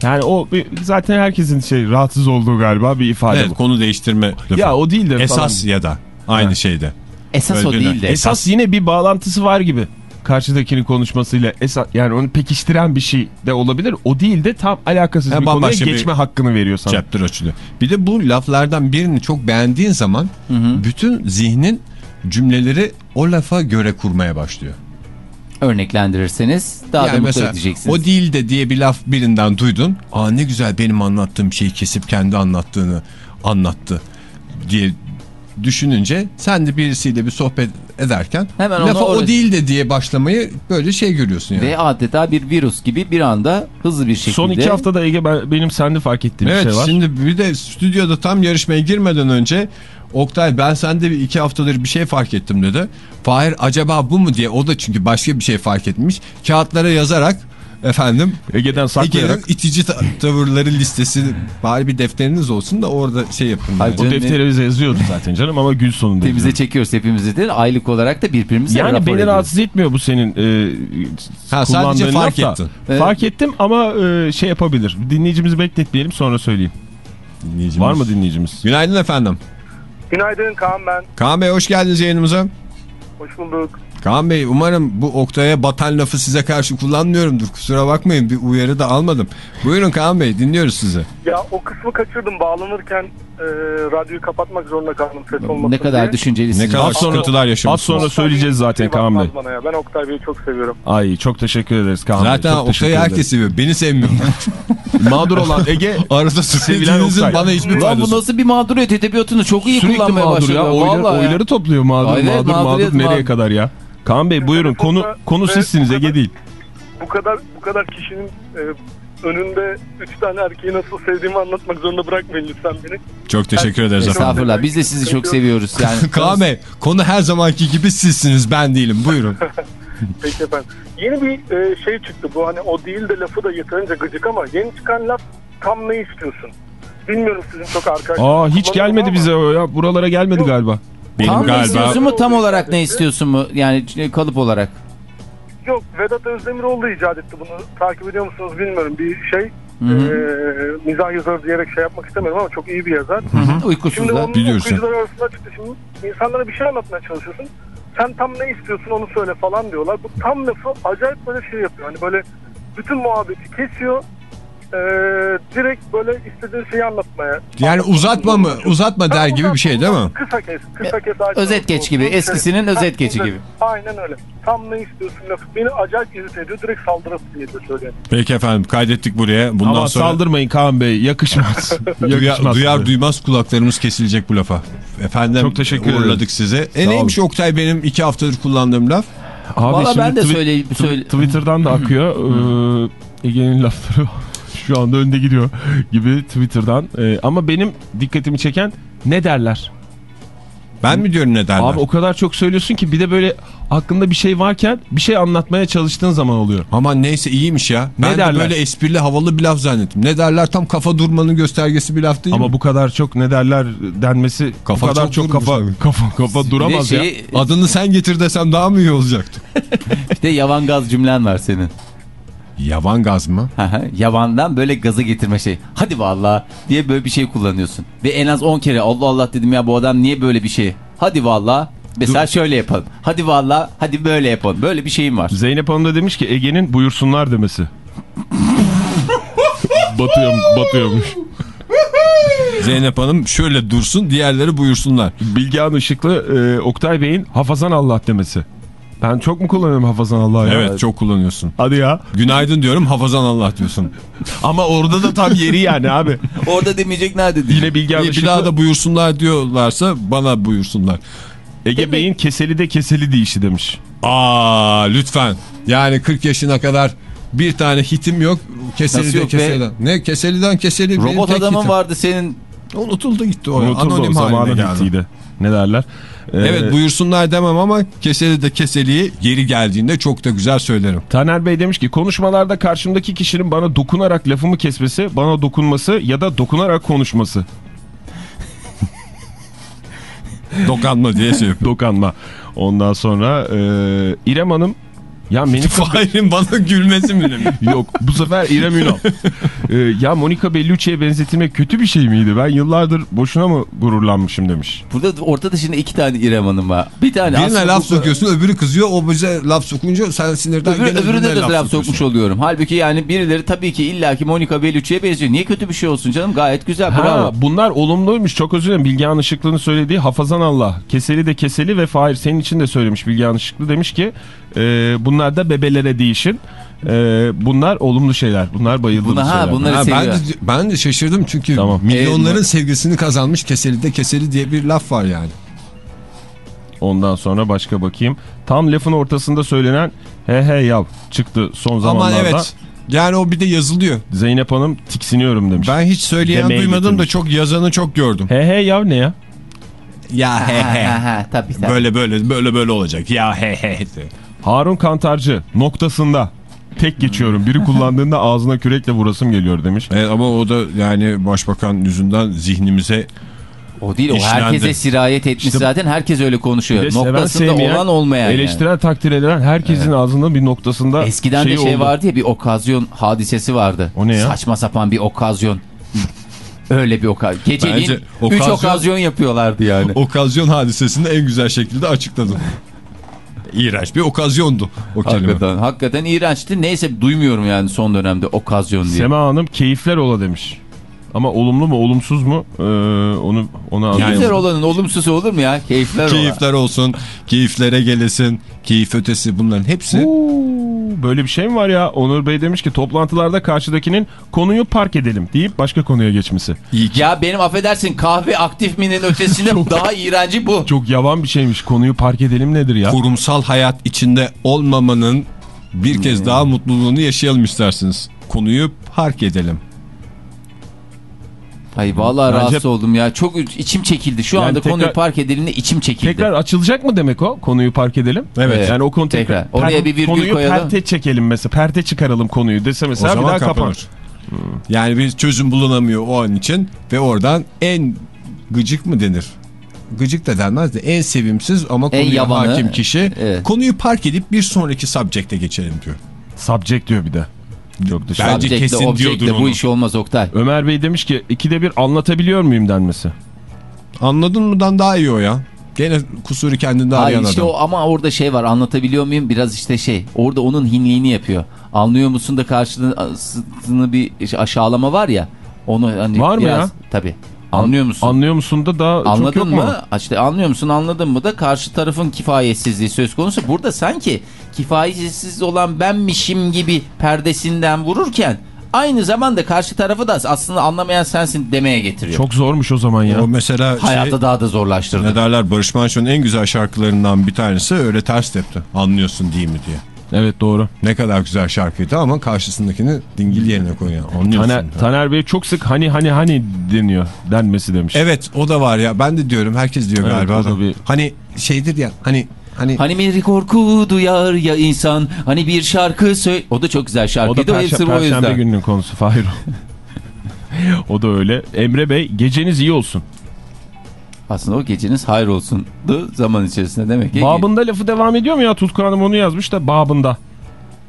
Yani o bir- zaten herkesin şey rahatsız olduğu galiba bir ifade Evet bu. konu değiştirme lafı. Ya o değildir Esas falan. ya da aynı Ha. şeyde. Esas o Öldüğüne. değil de. Esas yine bir bağlantısı var gibi. Karşıdakinin konuşmasıyla esas yani onu pekiştiren bir şey de olabilir. O değil de tam alakasız Ha, bir konuya bambaşka bir- geçme hakkını veriyor sana. Chapter açılıyor. Bir de bu laflardan birini çok beğendiğin zaman bütün zihnin cümleleri o lafa göre kurmaya başlıyor. Örneklendirirseniz daha da yani mutlu mesela edeceksiniz. o değil de diye bir laf birinden duydun. Aa ne güzel benim anlattığım şeyi kesip kendi anlattığını anlattı diye düşününce sen de birisiyle bir sohbet ederken Hemen lafa o değil de diye başlamayı böyle şey görüyorsun yani. Ve adeta bir virüs gibi bir anda hızlı bir şekilde. Son iki haftada Ege ben- benim sende fark ettiğim Evet bir şey var. şimdi bir de stüdyoda tam yarışmaya girmeden önce Oktay ben sende bir iki haftadır bir şey fark ettim dedi. Fahir acaba bu mu diye o da çünkü başka bir şey fark etmiş. Kağıtlara yazarak efendim Ege'den Ege'nin saklayarak itici ta- tavırları listesi bari bir defteriniz olsun da orada şey yapın. Hayır, yani. o bize yazıyordu zaten canım ama gün sonunda. Temize çekiyoruz hepimizi de aylık olarak da birbirimize Yani rapor beni ediyoruz. rahatsız etmiyor bu senin e, Ha, sadece fark laf da. ettin. Evet. Fark ettim ama e, şey yapabilir. Dinleyicimizi bekletmeyelim sonra söyleyeyim. Var mı dinleyicimiz? Günaydın efendim. Günaydın Kaan ben. Kaan Bey hoş geldiniz yayınımıza. Hoş bulduk. Kaan Bey umarım bu Oktay'a batan lafı size karşı kullanmıyorumdur. Kusura bakmayın bir uyarı da almadım. Buyurun Kaan Bey dinliyoruz sizi. Ya o kısmı kaçırdım. Bağlanırken e, radyoyu kapatmak zorunda kaldım ses olmasın Ne kadar diye. düşüncelisiniz. Ne kadar Az sonra- sıkıntılar Az yaşamışsınız. sonra söyleyeceğiz zaten Kaan Bey. ya. Ben Oktay Bey'i çok seviyorum. Ay çok teşekkür ederiz Kaan Bey. Zaten Oktay'ı herkes seviyor. Beni sevmiyor. Mağdur olan Ege Arada Oktay. bana hiçbir Ulan bu faydası. nasıl bir mağduriyet edebiyatını çok iyi sürekli kullanmaya mağdur ya. Oyları, Vallahi ya. oyları topluyor mağdur Aynen, mağdur mağdur nereye mağdur. kadar ya? Kaan Bey buyurun konu konu sizsiniz Ege değil. Bu kadar bu kadar kişinin e, önünde üç tane erkeği nasıl sevdiğimi anlatmak zorunda bırakmayın lütfen beni. Çok teşekkür ederiz efendim. Estağfurullah biz de sizi çok seviyoruz. Yani Kaan Bey konu her zamanki gibi sizsiniz ben değilim. Buyurun. Peki efendim. Yeni bir e, şey çıktı bu hani o değil de lafı da yeterince gıcık ama yeni çıkan laf tam ne istiyorsun? Bilmiyorum sizin çok arkadaşlarınız. Aa hiç gelmedi ama- bize o ya. Buralara gelmedi Yok. galiba. Benim tam ne galiba istiyorsun mu tam olarak ne istiyorsun mu? Yani kalıp olarak. Yok Vedat Özdemiroğlu icat etti bunu. Takip ediyor musunuz bilmiyorum. Bir şey Hı hı. e, mizah yazarı diyerek şey yapmak istemiyorum ama çok iyi bir yazar. Hı hı. Şimdi Uykusuzlar. onun Biliyorsun. okuyucular arasında çıktı. Şimdi insanlara bir şey anlatmaya çalışıyorsun. Sen tam ne istiyorsun onu söyle falan diyorlar. Bu tam lafı acayip böyle şey yapıyor. Hani böyle bütün muhabbeti kesiyor. Ee, direkt böyle istediğin şeyi anlatmaya. yani uzatma mı uzatma der gibi bir şey değil mi? Kısa kes. Kısa kes. Özet geç gibi, eskisinin özet geçi gibi. Aynen öyle. Tam ne istiyorsun lafı. Beni acayip irite ediyor. Direkt saldırısı geliyor söyleyeyim. Peki efendim kaydettik buraya. Bundan Ama sonra saldırmayın Kaan Bey yakışmaz. duyar, yakışmaz duyar duymaz kulaklarımız kesilecek bu lafa. Efendim Çok teşekkür uğurladık ederiz. size. E neymiş Oktay benim iki haftadır kullandığım laf? Abi Valla şimdi ben de tw- söyle. Twitter'dan da akıyor. Ee, Ege'nin lafları şu anda önde gidiyor gibi Twitter'dan. Ee, ama benim dikkatimi çeken ne derler? Ben mi diyorum ne derler? Abi o kadar çok söylüyorsun ki bir de böyle aklında bir şey varken bir şey anlatmaya çalıştığın zaman oluyor. Aman neyse iyiymiş ya. Ne ben de derler? böyle esprili havalı bir laf zannettim. Ne derler tam kafa durmanın göstergesi bir laf değil Ama mi? bu kadar çok ne derler denmesi Kafa bu kadar çok çok, kafa, kafa kafa de duramaz ya. şey, Adını sen getir desem daha mı iyi olacaktı? işte yavan gaz cümlen var senin. Yavan gaz mı? Hı hı. Yavandan böyle gaza getirme şey. Hadi vallahi diye böyle bir şey kullanıyorsun. Ve en az 10 kere Allah Allah dedim ya bu adam niye böyle bir şey. Hadi vallahi mesela şöyle yapalım. Hadi vallahi hadi böyle yapalım. Böyle bir şeyim var. Zeynep Hanım da demiş ki Ege'nin buyursunlar demesi. Batıyor, batıyormuş. Zeynep Hanım şöyle dursun diğerleri buyursunlar. Bilgehan Işıklı e, Oktay Bey'in hafazan Allah demesi. Ben çok mu kullanıyorum hafazan Allah ya? Evet çok kullanıyorsun. Hadi ya. Günaydın diyorum hafazan Allah diyorsun. Ama orada da tam yeri yani abi. Orada demeyecek nerede diye. Yine Bilge bir, bir daha da buyursunlar diyorlarsa bana buyursunlar. Ege Bey'in keseli de keseli deyişi demiş. Aa lütfen. Yani 40 yaşına kadar bir tane hitim yok. Keseli Nasıl de yok be? keseliden. Ne keseliden keseli benim Robot tek adamın hitim. vardı senin. Unutuldu gitti o. Unutuldu o Anonim zamanın haline geldi. hitiydi. Ne derler? Evet buyursunlar demem ama keseli de keseliyi geri geldiğinde çok da güzel söylerim. Taner Bey demiş ki konuşmalarda karşımdaki kişinin bana dokunarak lafımı kesmesi, bana dokunması ya da dokunarak konuşması. Dokanma diye şey yapıyor. Dokanma. Ondan sonra e, İrem Hanım ya Fahir'in bana gülmesi mi demek? yok bu sefer İrem Ünal. E, ya Monica Bellucci'ye benzetilmek kötü bir şey miydi? Ben yıllardır boşuna mı gururlanmışım demiş. Burada ortada şimdi iki tane İrem Hanım var. Bir tane Birine laf bu- sokuyorsun öbürü kızıyor o bize laf sokunca sen sinirden Öbür, gene öbürüne de laf sokuyorsun. sokmuş oluyorum. Halbuki yani birileri tabii ki illaki Monica Bellucci'ye benziyor. Niye kötü bir şey olsun canım? Gayet güzel. Ha, Bravo. bunlar olumluymuş. Çok özür dilerim. Bilgehan Işıklı'nın söylediği hafazan Allah. Keseli de keseli ve Fahir senin için de söylemiş Bilgehan Işıklı. Demiş ki e, bunlar da bebelere değişin. E, bunlar olumlu şeyler. Bunlar bayıldığımız Buna- ha, şeyler. bunları Ha, ben, de, ben de şaşırdım çünkü Tamam. milyonların Evet. sevgisini kazanmış keseli de keseli diye bir laf var yani. Ondan sonra başka bakayım. Tam lafın ortasında söylenen he he yav çıktı son Ama zamanlarda. evet yani o bir de yazılıyor. Zeynep Hanım tiksiniyorum demiş. Ben hiç söyleyen Demeye duymadım da getirmiş. çok yazanı çok gördüm. He he yav ne ya? Ya he Ha, he. ha, ha, tabii tabii. Böyle böyle böyle böyle olacak. Ya he he. Harun Kantarcı noktasında tek geçiyorum. Biri kullandığında ağzına kürekle vurasım geliyor demiş. Evet, ama o da yani başbakan yüzünden zihnimize O değil o İşlendi. herkese sirayet etmiş İşte- zaten herkes öyle konuşuyor. Noktasında sevmeyen, olan olmayan yani. Eleştiren takdir edilen herkesin ağzının bir noktasında Eskiden şeyi de şey oldu. vardı ya bir okazyon hadisesi vardı. O ne ya? Saçma sapan bir okazyon. Öyle bir okazyon. Geceliğin Bence 3 okazyon- okazyon yapıyorlardı yani. okazyon hadisesini en güzel şekilde açıkladın. İğrenç bir okazyondu o kelime. Hakikaten, hakikaten iğrençti. Neyse duymuyorum yani son dönemde okazyon diye. Sema Hanım keyifler ola demiş. Ama olumlu mu olumsuz mu ee, onu Keyifler anlayamadım. olanın olumsuzu olur mu ya? Keyifler. Keyifler olsun, keyiflere gelesin, keyif ötesi bunların hepsi. Uuu, Böyle bir şey mi var ya? Onur Bey demiş ki toplantılarda karşıdakinin konuyu park edelim deyip başka konuya geçmesi. İyi ki. Ya benim affedersin kahve aktif minin ötesinde daha iğrenci bu. Çok yavan bir şeymiş. Konuyu park edelim nedir ya? Kurumsal hayat içinde olmamanın bir kez daha mutluluğunu yaşayalım isterseniz. Konuyu park edelim. Ay vallahi Bence- rahatsız oldum ya. Çok içim çekildi. Şu Yani anda tekrar- konuyu park edelim de içim çekildi. Tekrar açılacak mı demek o? Konuyu park edelim. Evet. Yani o konu Tekrar. Oraya bir virgül konuyu koyalım. perte çekelim mesela. Perte çıkaralım konuyu dese O mesela bir zaman daha kapanır. kapanır. Yani bir çözüm bulunamıyor o an için ve oradan en gıcık mı denir? Gıcık da denmez de en sevimsiz ama En konuya yabanı. hakim kişi Evet. konuyu park edip bir sonraki subject'e geçelim diyor. Subject diyor bir de. Çok dışarı. Bence Subject'le, kesin object'le diyordur bu onu. iş olmaz Oktay. Ömer Bey demiş ki ikide bir anlatabiliyor muyum denmesi. Anladın mıdan daha iyi o ya. Gene kusuru kendinde Hayır arayan işte adam. o ama orada şey var anlatabiliyor muyum biraz işte şey orada onun hinliğini yapıyor. Anlıyor musun da karşılığını bir işte aşağılama var ya onu hani Var mı biraz, ya? Tabii. Anlıyor musun? Anlıyor musun da daha çok Anladın yok mı? mu? İşte anlıyor musun anladın mı da karşı tarafın kifayetsizliği söz konusu. Burada sanki kifayetsiz olan benmişim gibi perdesinden vururken aynı zamanda karşı tarafı da aslında anlamayan sensin demeye getiriyor. Çok zormuş o zaman ya. O mesela Hayatı şey, daha da zorlaştırdı. ne derler Barış Manço'nun en güzel şarkılarından bir tanesi öyle ters tepti. Anlıyorsun değil mi diye. Evet doğru. Ne kadar güzel şarkıydı ama karşısındakini dingil yerine koyuyor. Anlıyorsun. Taner, Taner Bey çok sık hani hani hani deniyor denmesi demiş. Evet o da var ya ben de diyorum herkes diyor Evet, galiba. da. bir- Hani şeydir ya hani hani Hani bir korku duyar ya insan hani bir şarkı söyle... O da çok güzel o da şarkıydı o perşe- hepsi o perşembe gününün konusu Fahir. o da öyle. Emre Bey geceniz iyi olsun. Aslında o geceniz hayır olsun zaman içerisinde demek ki. Babında lafı devam ediyor mu ya? Tutku Hanım onu yazmış da babında.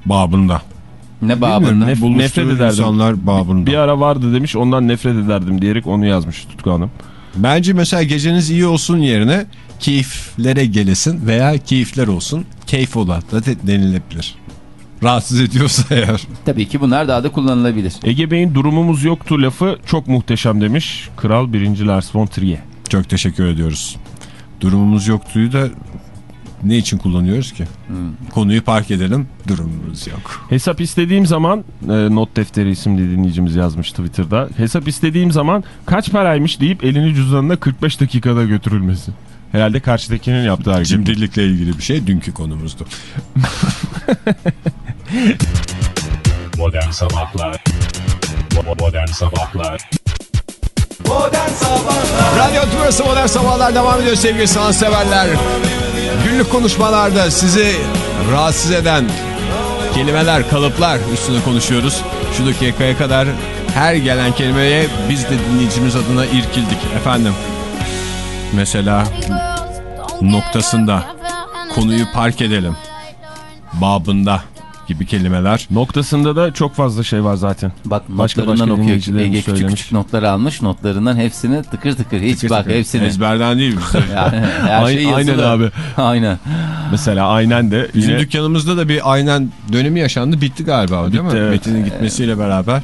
babında. Ne babında? Nef- nefret ederdim. insanlar babında. Bir ara vardı demiş ondan nefret ederdim diyerek onu yazmış Tutku Hanım. Bence mesela geceniz iyi olsun yerine keyiflere gelesin veya keyifler olsun. Keyif olan da de- denilebilir. Rahatsız ediyorsa eğer. Tabii ki bunlar daha da kullanılabilir. Ege Bey'in durumumuz yoktu lafı çok muhteşem demiş. Kral 1. Lars von Trier. Çok teşekkür ediyoruz. Durumumuz yoktuyu da ne için kullanıyoruz ki? Konuyu park edelim durumumuz yok. Hesap istediğim zaman e, not defteri isimli dinleyicimiz yazmış Twitter'da. Hesap istediğim zaman kaç paraymış deyip elini cüzdanına 45 dakikada götürülmesi. Herhalde karşıdakinin yaptığı hareket. Cimrilikle ilgili bir şey dünkü konumuzdu. Modern Sabahlar Modern Sabahlar Modern Sabahlar Radyo Tümrüt'ü Modern Sabahlar devam ediyor sevgili sanatseverler. Günlük konuşmalarda sizi rahatsız eden kelimeler, kalıplar üstüne konuşuyoruz. Şu dakikaya kadar her gelen kelimeye biz de dinleyicimiz adına irkildik efendim. Mesela noktasında konuyu park edelim babında gibi kelimeler. Noktasında da çok fazla şey var zaten. Bak Başka notlarından başka okuyor. Ege küçük söylemiş. küçük notları almış. Notlarından hepsini tıkır tıkır. Hiç Tıkır bak tıkır. hepsini. Ezberden değil bizde. Yani her şey aynen abi. Aynen. Mesela aynen de Bizim yine dükkanımızda da bir aynen dönemi yaşandı bitti galiba değil mi? Bitti, evet. Metin'in gitmesiyle beraber.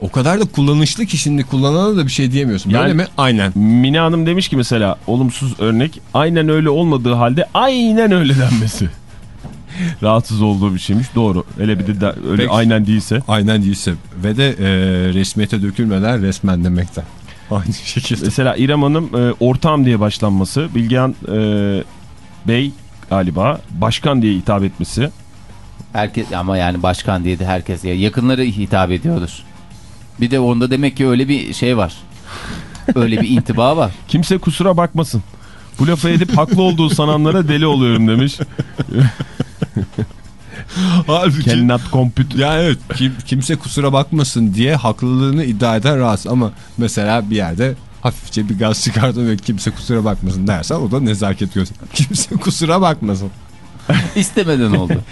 O kadar da kullanışlı ki şimdi kullanana da bir şey diyemiyorsun. Yani- Böyle mi? Aynen. Mine Hanım demiş ki mesela olumsuz örnek aynen öyle olmadığı halde aynen öyle denmesi. Rahatsız olduğu bir şeymiş doğru. Hele bir de, de öyle Peki. aynen değilse. Aynen değilse. Ve de e, resmiyete dökülmeden resmen demekten. Aynı şekilde. Mesela İrem Hanım e, ortağım diye başlanması, Bilgehan e, Bey galiba başkan diye hitap etmesi. Herkes ama yani başkan diye de herkes ya yakınları hitap ediyordur. Bir de onda demek ki öyle bir şey var. Öyle bir intiba var. Kimse kusura bakmasın. Bu lafı edip haklı olduğu sananlara deli oluyorum demiş. Halbuki Cannot compute. ya evet kim, kimse kusura bakmasın diye haklılığını iddia eden rahatsız ama mesela bir yerde hafifçe bir gaz çıkardın ve kimse kusura bakmasın dersen o da nezaket göster. Kimse kusura bakmasın. İstemeden oldu.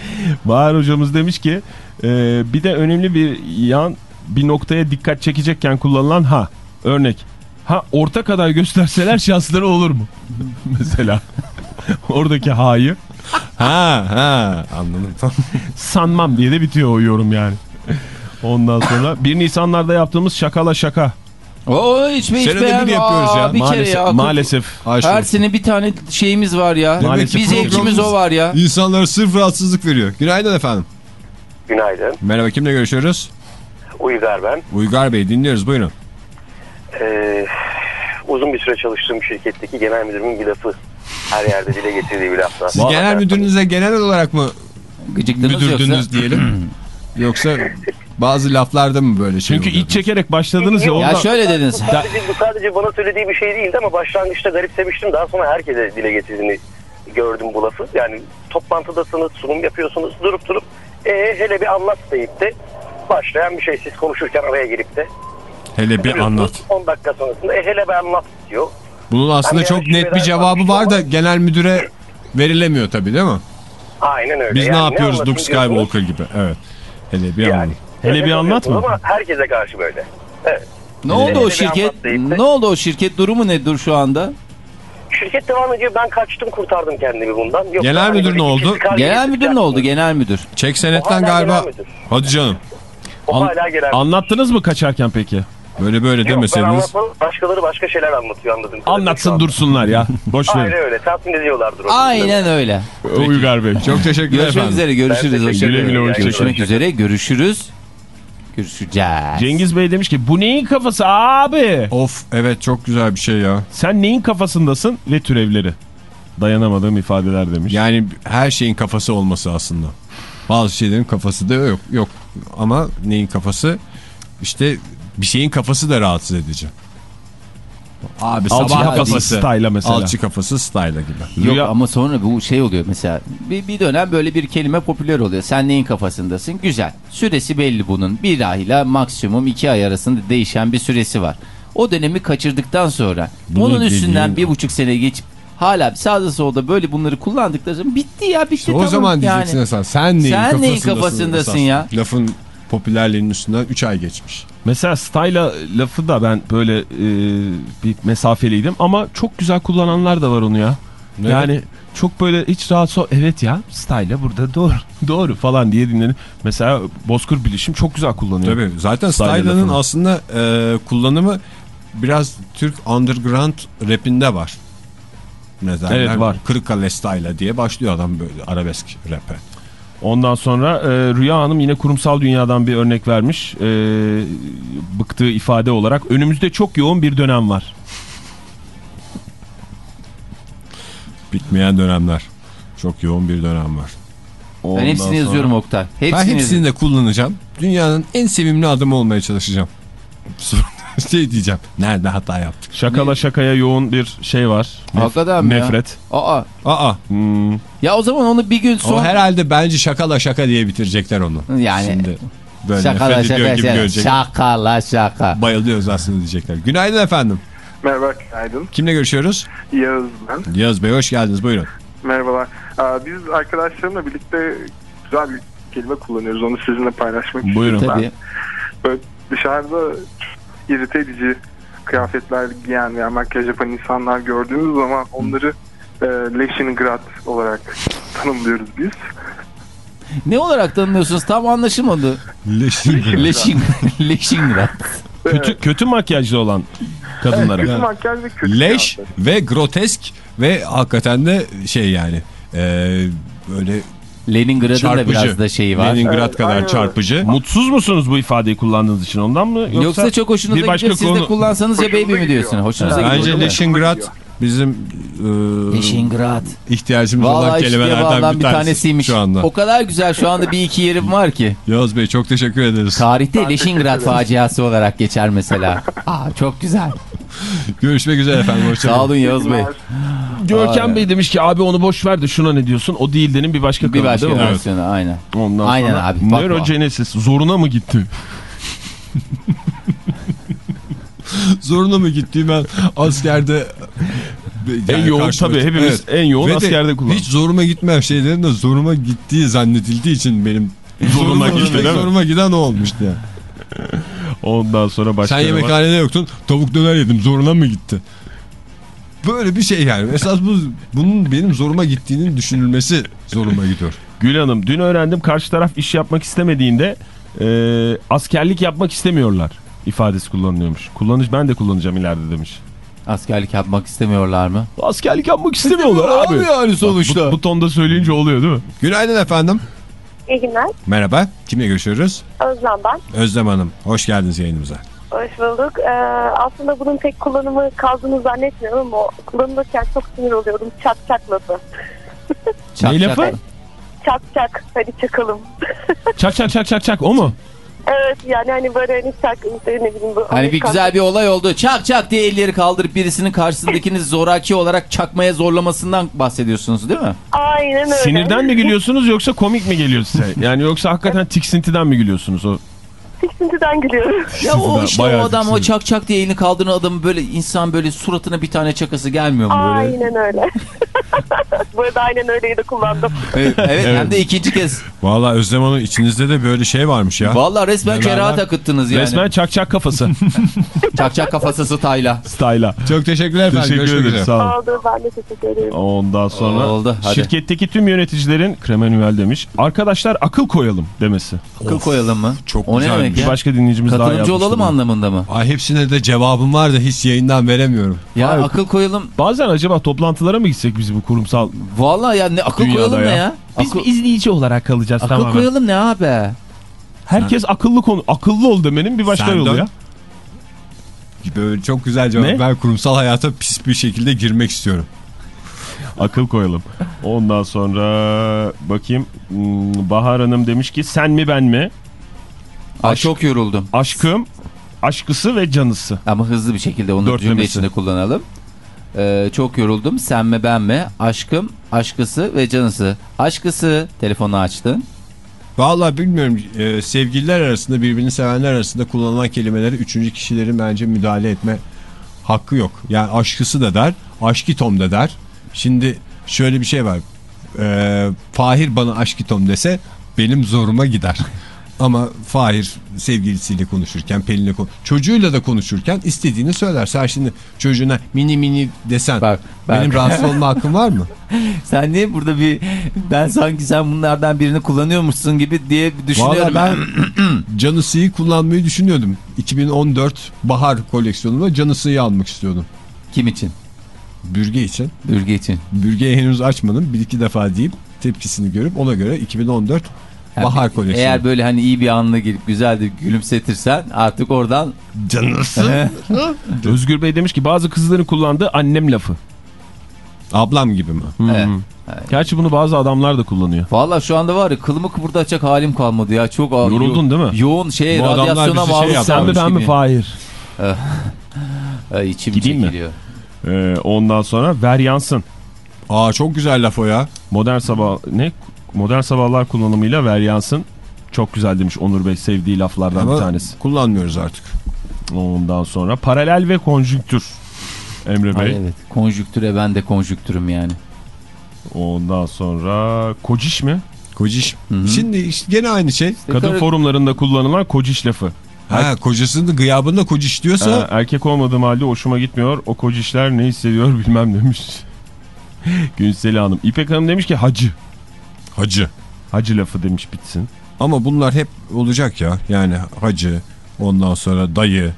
Bahar hocamız demiş ki e, bir de önemli bir yan bir noktaya dikkat çekecekken kullanılan ha. Örnek. Ha orta kadar gösterseler şansları olur mu? Mesela. Oradaki ha'yı Ha ha anladım tamam. sanmam diye de bitiyor o yorum yani. Ondan sonra 1 Nisanlarda yaptığımız şakala şaka. Oo hiç mi hiç Senede bir beğenmem. yapıyoruz ya. Aa, Bir kere Maalesef. ya. maalesef. Her sene bir tane şeyimiz var ya. Maalesef bir zevkimiz o var ya. İnsanlara sırf rahatsızlık veriyor. Günaydın efendim. Günaydın. Merhaba kimle görüşüyoruz? Uygar ben. Uygar Bey dinliyoruz buyurun. Ee, uzun bir süre çalıştığım şirketteki genel müdürümün bir lafı. Her yerde dile getirdiği bir lafta. Siz genel müdürünüze genel olarak mı müdürdünüz yoksa. diyelim? Yoksa bazı laflarda mı böyle şey Çünkü oluyor? iç çekerek başladınız ya ondan. Ya şöyle dediniz. Bu sadece, bu sadece bana söylediği bir şey değildi ama başlangıçta garipsemiştim. Daha sonra herkese dile getirdiğini gördüm bu lafı. Yani toplantıdasınız, sunum yapıyorsunuz, durup durup e, hele bir anlat deyip de başlayan bir şey. Siz konuşurken araya girip de. Hele bir anlat. 10 dakika sonrasında e, hele bir anlat diyor. Bunun aslında çok net bir cevabı varmış var da genel müdüre verilemiyor tabii değil mi? Aynen öyle. Biz Yani ne yapıyoruz Luke? Skywalker gibi. Evet. Hele bir Yani. anlat. Hele bir anlat mı? Ama herkese karşı böyle. Evet. Ne oldu Hele o bir şirket? Ne oldu o şirket? Durumu nedir şu anda? Şirket devam ediyor. Ben kaçtım kurtardım kendimi bundan. Yoksa Genel müdür ne oldu? Genel müdür ne oldu? Genel müdür. Çek O senetten galiba. Hadi canım. O An- hala müdür. Anlattınız mı kaçarken peki? Böyle böyle Yok, demeseydiniz. Başkaları başka şeyler anlatıyor anladım. Anlatsın an. dursunlar ya. Boş Aynen verin. öyle. Tatmin ediyorlardır. Aynen öyle. Uygar Bey. Çok teşekkürler Görüşmek efendim. üzere. Görüşürüz. Güle güle, hoşça Görüşmek üzere. Görüşürüz. Görüşeceğiz. Cengiz Bey demiş ki bu neyin kafası abi? Of evet çok güzel bir şey ya. Sen neyin kafasındasın ve türevleri. Dayanamadığım ifadeler demiş. Yani her şeyin kafası olması aslında. Bazı şeylerin kafası da yok. Yok ama neyin kafası? İşte bir şeyin kafası da rahatsız edici. Abi Alçı sabah kafası style'a mesela. Alçı kafası style'a gibi. Yok Rüya- ama sonra bu şey oluyor mesela bir, bir dönem böyle bir kelime popüler oluyor. Sen neyin kafasındasın? Güzel. Süresi belli bunun. Bir ay ile maksimum iki ay arasında değişen bir süresi var. O dönemi kaçırdıktan sonra Bunu onun üstünden dediğin- bir buçuk sene geçip hala sağda solda böyle bunları kullandıkları zaman bitti ya bitti o tamam zaman diyeceksin yani. sen. Sen neyin Sen kafasındasın? neyin kafasındasın ya? Lafın popülerliğinin üstünden 3 ay geçmiş. Mesela style'a lafı da ben böyle e, bir mesafeliydim ama çok güzel kullananlar da var onu ya. Evet. Yani çok böyle hiç rahatsız ol- evet ya style'a burada doğru doğru falan diye dinlenir. Mesela Bozkır Bilişim çok güzel kullanıyor. Tabii zaten Style style'ın aslında e, kullanımı biraz Türk underground rapinde var. Ne derler? Evet, var. Kırıkkale Style diye başlıyor adam böyle arabesk rap'e. Ondan sonra e, Rüya Hanım yine kurumsal dünyadan bir örnek vermiş. E, bıktığı ifade olarak. Önümüzde çok yoğun bir dönem var. Bitmeyen dönemler. Çok yoğun bir dönem var. Ben Ondan hepsini sonra- yazıyorum Oktay. Hepsini ben yazıyorum. hepsini de kullanacağım. Dünyanın en sevimli adamı olmaya çalışacağım. Şey diyeceğim. Nerede hata yaptık? Şakala şakaya yoğun bir şey var. Nef- Hakikaten mi ya? Nefret. Aa, Aa Hmm. ya o zaman onu bir gün o sonra... herhalde bence şakala şaka diye bitirecekler onu. Yani Şimdi böyle şakala şaka, gibi şaka, görecek. şakala şaka. Bayılıyoruz aslında diyecekler. Günaydın efendim. Merhaba, günaydın. Kimle görüşüyoruz? Yağız ben. Yağız Bey hoş geldiniz buyurun. Merhabalar. Aa, biz arkadaşlarımla birlikte güzel bir kelime kullanıyoruz. Onu sizinle paylaşmak Buyurun. istiyorum. Tabii. Ben böyle dışarıda irite edici kıyafetler giyen veya makyaj yapan insanlar gördüğümüz zaman onları e, Leningrad olarak tanımlıyoruz biz. Ne olarak tanımlıyorsunuz? Tam anlaşılmadı. Leşin, Leşingrad. Kötü, kötü makyajlı olan kadınlara. Kötü makyaj ve kötü Leş kıyafet. ve grotesk ve hakikaten de şey yani e, böyle Leningrad'ın da çarpıcı. biraz da şeyi var. Leningrad Evet, kadar öyle. çarpıcı. Mutsuz musunuz bu ifadeyi kullandığınız için ondan mı? Yoksa, Yoksa, çok hoşunuza bir başka gidiyor siz de konu- kullansanız ya baby mi diyorsun? Hoşunuza gidiyor Bence? Leningrad bizim e, Leşingrad. ihtiyacımız olan Vallahi işte kelimelerden bir, bir tanesi tanesiymiş. şu anda. O kadar güzel şu anda bir iki yerim var ki. Yağız Bey çok teşekkür ederiz. Tarihte Leşingrad faciası olarak geçer mesela. Aa çok güzel. Görüşmek üzere efendim. Hoşçakalın. Sağ olun Yağız Bey. Görkem Aa, Bey demiş ki abi onu boş ver de şuna ne diyorsun? O değil denin bir başka Bir kalıbı başka versiyonu aynen. Ondan Aynen sonra abi, Neurogenesis zoruna mı gitti? Zoruna mı gitti ben askerde En yoğun tabii, hepimiz en yoğun Ve de askerde kullandık. Hiç zoruma gitmeyen şeylerin de zoruma gittiği zannedildiği için benim Zoruma gitti? Zoruma giden o olmuştu yani. Ondan sonra başka Sen var? yemekhanede yoktun tavuk döner yedim zoruna mı gitti? Böyle bir şey yani. Esas bu bunun benim zoruma gittiğinin düşünülmesi zoruma gidiyor. Gül Hanım dün öğrendim karşı taraf iş yapmak istemediğinde e, askerlik yapmak istemiyorlar ifadesi kullanılıyormuş. Kullanış ben de kullanacağım ileride demiş. Askerlik yapmak istemiyorlar mı? Askerlik yapmak istemiyorlar abi. yani sonuçta. Bu, bu tonda söyleyince oluyor değil mi? Günaydın efendim. İyi günler. Merhaba. Kimle görüşüyoruz? Özlem ben. Özlem Hanım. Hoş geldiniz yayınımıza. Hoş bulduk. Ee, aslında bunun tek kullanımı kaldığını zannetmiyorum ama o kullanılırken çok sinir oluyordum. Çak çak lafı. Çak, Ne çak. lafı? Çak çak hadi çakalım. Çak çak çak çak çak o mu? evet yani hani böyle hani çak işte ne bileyim bu. Hani bir güzel bir olay oldu. Çak çak diye elleri kaldırıp birisinin karşısındakini zoraki olarak çakmaya zorlamasından bahsediyorsunuz değil mi? Aynen öyle. Sinirden mi gülüyorsunuz yoksa komik mi geliyor size? Yani yoksa hakikaten tiksintiden mi gülüyorsunuz o? Tiksintiden gülüyorum. Ya o işte o bayağı adam o tiksiniyor. çak çak diye elini kaldıran adamı böyle insan böyle suratına bir tane çakası gelmiyor mu böyle? Aynen öyle. bu arada aynen öyleyi de kullandım. Evet, evet, hem de ikinci kez. Valla Özlem Hanım içinizde de böyle şey varmış ya. Vallahi resmen Neler kerahat akıttınız yani. Resmen çak çak kafası. Çak çak kafası tayla. Style'a. Çok teşekkürler efendim. Teşekkür üzere. sağ olun. Oldu ben de teşekkür ederim. Ondan sonra Oldu, hadi. şirketteki tüm yöneticilerin Kremenüel demiş. Arkadaşlar akıl koyalım demesi. Akıl koyalım mı? çok o ne güzelmiş. demek Bir ya? başka dinleyicimiz daha Katılımcı olalım bunu. anlamında mı? Ay hepsine de cevabım var da hiç yayından veremiyorum. Ya Hayır. akıl koyalım. Bazen acaba toplantılara mı gitsek biz bu kurumsal Vallahi ya ne akıl koyalım ya? ne ya? Biz akıl, bir izleyici olarak kalacağız akıl tamamen. koyalım ne abi? Herkes akıllı konu akıllı ol demenin bir başka Sen yolu dön. ya. Böyle çok güzel cevap. Ne? Ben kurumsal hayata pis bir şekilde girmek istiyorum. Akıl koyalım. Ondan sonra bakayım Hmm, Bahar Hanım demiş ki sen mi ben mi? Ay Aşk- çok yoruldum. Aşkım, aşkısı ve canısı. Ama hızlı bir şekilde onu Dörtlemesi. cümle içinde kullanalım. Ee, çok yoruldum. Sen mi ben mi? Aşkım, aşkısı ve canısı. Aşkısı telefonu açtın. Vallahi bilmiyorum e, sevgililer arasında birbirini sevenler arasında kullanılan kelimeleri üçüncü kişilerin bence müdahale etme hakkı yok. Yani aşkısı da der, aşkitom da der. Şimdi şöyle bir şey var. E, Fahir bana aşkitom dese benim zoruma gider. Ama Fahir sevgilisiyle konuşurken, Pelin'le konuş çocuğuyla da konuşurken istediğini söyler. Sen şimdi çocuğuna mini mini desen Bak, bak. benim rahatsız olma hakkım var mı? Sen niye burada bir ben sanki sen bunlardan birini kullanıyormuşsun gibi diye düşünüyorum. Valla ben Canısı'yı kullanmayı düşünüyordum. 2014 bahar koleksiyonuma Canısı'yı almak istiyordum. Kim için? Bürge için. Bürge için. Bürgeyi henüz açmadım. Bir iki defa deyip tepkisini görüp ona göre 2014 bahar koleksiyonu. Eğer böyle hani iyi bir anına girip güzel de gülümsetirsen artık oradan Canırsın. Özgür Bey demiş ki bazı kızların kullandığı annem lafı. Ablam gibi mi? Evet. Gerçi bunu bazı adamlar da kullanıyor. Valla şu anda var ya kılımı kıpırdatacak halim kalmadı ya. Çok ağır- Yoruldun değil mi? Yoğun şey Bu adamlar radyasyona şey maruz yaptı. Sen mi ben mi. Fahir? Ay, içim Gideyim mi? çekiliyor. Ee, ondan sonra ver yansın. Aa çok güzel laf o ya. Modern sabah ne? Modern sabahlar kullanımıyla ver yansın. Çok güzel demiş Onur Bey sevdiği laflardan Ama bir tanesi. kullanmıyoruz artık. Ondan sonra paralel ve konjüktür. Emre Bey. Ay, evet. Konjüktüre ben de konjüktürüm yani. Ondan sonra kociş mi? Kociş. hı. Şimdi işte gene aynı şey. Kadın karı- forumlarında kullanılan kociş lafı. Ha kocasının gıyabında kociş diyorsa Ee, erkek olmadığım halde hoşuma gitmiyor. O kocişler ne hissediyor bilmem demiş. Günseli Hanım. İpek Hanım demiş ki hacı. Hacı. Hacı lafı demiş bitsin. Ama bunlar hep olacak ya. Yani hacı, ondan sonra dayı,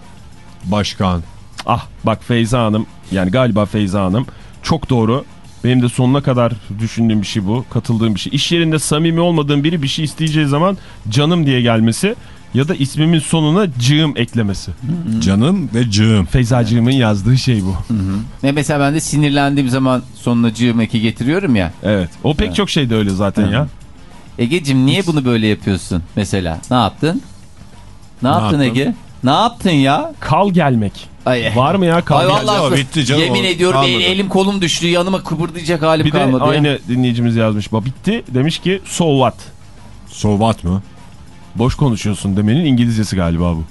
başkan. Ah bak Feyza Hanım yani galiba Feyza Hanım çok doğru. Benim de sonuna kadar düşündüğüm bir şey bu. Katıldığım bir şey. İş yerinde samimi olmadığım biri bir şey isteyeceği zaman canım diye gelmesi ya da ismimin sonuna cığım eklemesi. Canım ve cığım. Feyzacığımın yazdığı şey bu. Ve mesela ben de sinirlendiğim zaman sonuna cığım eki getiriyorum ya. Evet. O pek çok şeyde öyle zaten ya. Ege'cim niye bunu böyle yapıyorsun mesela? Ne yaptın? Ne, yaptın yaptım? Ege? Ne yaptın ya? Kal gelmek. Ay, Var mı ya kal Ay gelmek? vallahi bitti canım, yemin ediyorum kalmadı. el- elim kolum düştü yanıma kıpırdayacak halim Bir de kalmadı ya. aynı dinleyicimiz yazmış. Bitti demiş ki so what? Sovat mı? Boş konuşuyorsun demenin İngilizcesi galiba bu.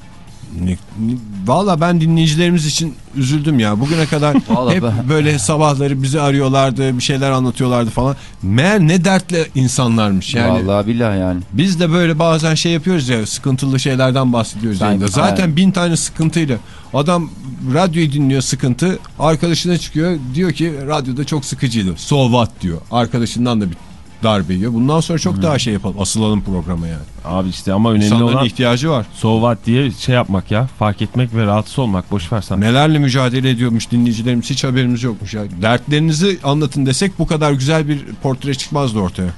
Valla ben dinleyicilerimiz için üzüldüm ya. Bugüne kadar hep ben- böyle sabahları bizi arıyorlardı, bir şeyler anlatıyorlardı falan. Meğer ne dertli insanlarmış yani. Vallahi billahi yani. Biz de böyle bazen şey yapıyoruz ya sıkıntılı şeylerden bahsediyoruz Sanki, yayında. Zaten bin tane sıkıntıyla. Adam radyoyu dinliyor sıkıntı. Arkadaşına çıkıyor diyor ki radyoda çok sıkıcıydı. So what diyor. Arkadaşından da bir darbe yiyor. Bundan sonra çok daha şey yapalım. Asılalım programa yani. Abi işte ama önemli İnsanların olan ihtiyacı var. so what diye şey yapmak ya. Fark etmek ve rahatsız olmak. Boş ver sen. Nelerle mücadele ediyormuş dinleyicilerimiz hiç haberimiz yokmuş ya. Dertlerinizi anlatın desek bu kadar güzel bir portre çıkmazdı ortaya.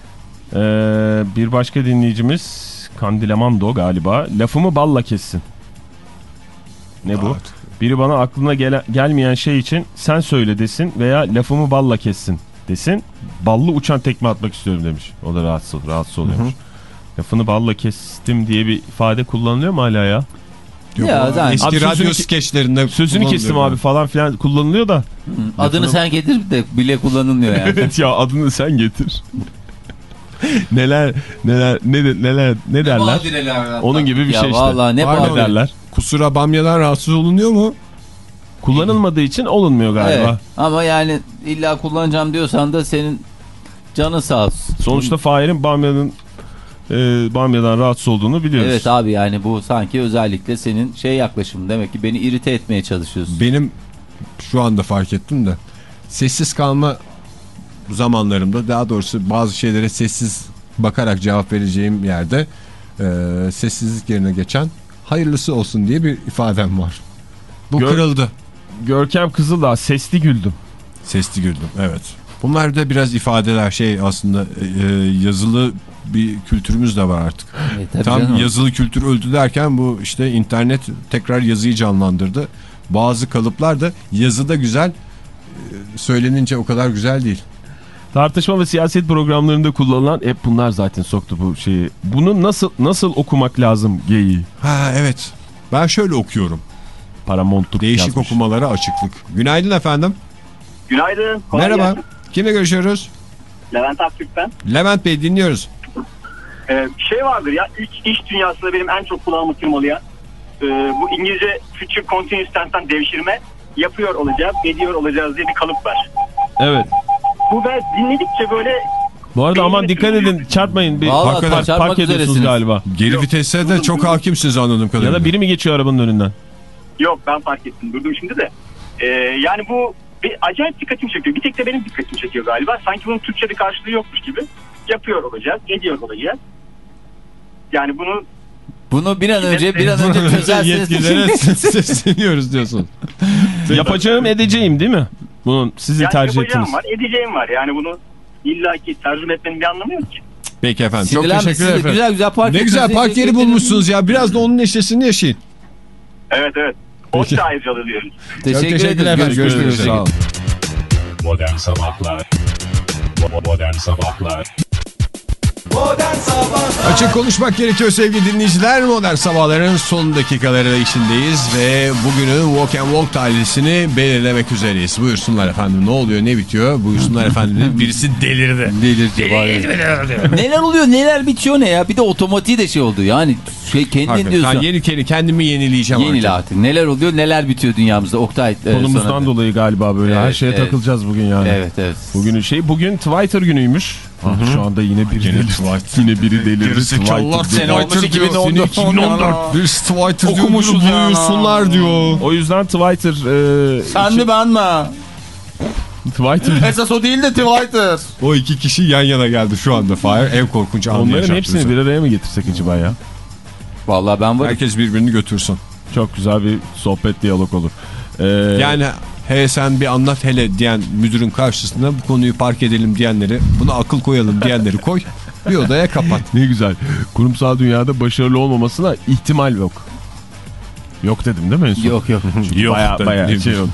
Ee, bir başka dinleyicimiz Kandilemando galiba. Lafımı balla kessin. Ne bu? Evet. Biri bana aklına gele- gelmeyen şey için sen söyle desin veya lafımı balla kessin desin. Ballı uçan tekme atmak istiyorum demiş. O da rahatsız, rahatsız oluyormuş. Lafını balla kestim diye bir ifade kullanılıyor mu hala ya? Yok, Ya zaten- eski Abi radyo sözünü- skeçlerinde Sözünü kestim yani. abi falan filan kullanılıyor da. Adını sen getir de bile kullanılmıyor yani. evet ya adını sen getir. neler neler ne de- neler ne derler? Onun gibi bir ya şey işte. Vallahi ne. Ne derler? Kusura bamyadan rahatsız olunuyor mu? Kullanılmadığı için olunmuyor galiba. Evet. Ama yani illa kullanacağım diyorsan da senin canın sağ olsun. Sonuçta Fahir'in Bamya'nın e, Bamya'dan rahatsız olduğunu biliyoruz. Evet abi yani bu sanki özellikle senin şey yaklaşımın demek ki beni irite etmeye çalışıyorsun. Benim şu anda fark ettim de sessiz kalma zamanlarımda daha doğrusu bazı şeylere sessiz bakarak cevap vereceğim yerde e, sessizlik yerine geçen hayırlısı olsun diye bir ifadem var. Bu Gör- kırıldı. Görkem Kızıldağ sesli güldüm. Sesli güldüm evet. Bunlar da biraz ifadeler şey aslında e, yazılı bir kültürümüz de var artık. E, tabii Tam canım. yazılı kültür öldü derken bu işte internet tekrar yazıyı canlandırdı. Bazı kalıplar da yazıda güzel e, söylenince o kadar güzel değil. Tartışma ve siyaset programlarında kullanılan hep bunlar zaten soktu bu şeyi. Bunu nasıl nasıl okumak lazım geyiği? Ha evet. Ben şöyle okuyorum. Paramontur Değişik yazmış. okumalara açıklık. Günaydın efendim. Günaydın. kolay Merhaba. gelsin. Kimle görüşüyoruz? Levent Aktürk ben. Levent Bey dinliyoruz. Ee, şey vardır ya iç, iş dünyasında benim en çok kulağımı tırmalayan e, bu İngilizce future continuous tense'ten devşirme yapıyor olacağız, ediyor olacağız diye bir kalıp var. Evet. Bu ben dinledikçe böyle Bu arada aman dikkat edin çarpmayın. Bir Vallahi park, park, ediyorsunuz üzeresiniz. galiba. Geri vitese de çok hakimsiniz anladığım kadarıyla. Ya da biri mi geçiyor arabanın önünden? Yok ben fark ettim durdum şimdi de. Ee, yani bu bir acayip dikkatimi çekiyor. Bir tek de benim dikkatimi çekiyor galiba. Sanki bunun Türkçe'de karşılığı yokmuş gibi. Yapıyor olacağız, ediyor olacağız. Yani bunu Bunu bir an önce bir an önce çözersiniz. Yetkililere sesleniyoruz diyorsun. Yapacağım edeceğim değil mi? Bunun sizin Yani tercih yapacağım ettiğiniz. var, edeceğim var. Yani bunu illaki tercüme etmenin bir anlamı yok ki. Peki efendim. Çok Sinirlenme, teşekkür ederim. güzel güzel park Ne güzel park yeri bulmuşsunuz ya. Biraz da onun neşesini yaşayın. Evet evet. O da ayrıcalığı diyoruz. Teşekkür, teşekkürler ederiz. üzere. Modern Sabahlar Bo- Modern Sabahlar Modern Sabahlar Açık konuşmak gerekiyor sevgili dinleyiciler. Modern sabahların son dakikaları içindeyiz ve bugünün Walk and Walk tarihini belirlemek üzereyiz. Buyursunlar efendim ne oluyor ne bitiyor? Buyursunlar efendim birisi delirdi. Delirdi. neler oluyor neler bitiyor ne ya? Bir de otomatiği de şey oldu. Yani şey kendin Hakikaten diyorsun. yeni kere kendimi yenileyeceğim Yenile artık. Neler oluyor neler bitiyor dünyamızda. Oktay. e, Konumuzdan sana- dolayı galiba böyle her Evet, şeye evet. takılacağız bugün yani. Evet evet. Bugünün şey bugün Twitter günüymüş. Ah, şu anda yine biri delirdi. Yine biri delirdi. Gerizekalılar Twitter. Sene olmuş 2014. 2014. Bir Twitter diyor. Okumuşuz ya. Buyursunlar diyor. O yüzden Twitter e, Sen için- mi ben mi? Twitter Esas o değil de Twitter. O iki kişi yan yana geldi şu anda Fahir. En korkunç anı Onların hepsini bir araya mı getirsek acaba ya? Vallahi ben varım. Herkes birbirini götürsün. Çok güzel bir sohbet diyalog olur. Ee, Yani he sen bir anlat hele diyen müdürün karşısında bu konuyu park edelim diyenleri, buna akıl koyalım diyenleri koy. Bir odaya kapat. ne güzel. Kurumsal dünyada başarılı olmamasına ihtimal yok. Yok dedim değil mi en son? Yok yok. Yok Baya baya şey oldu.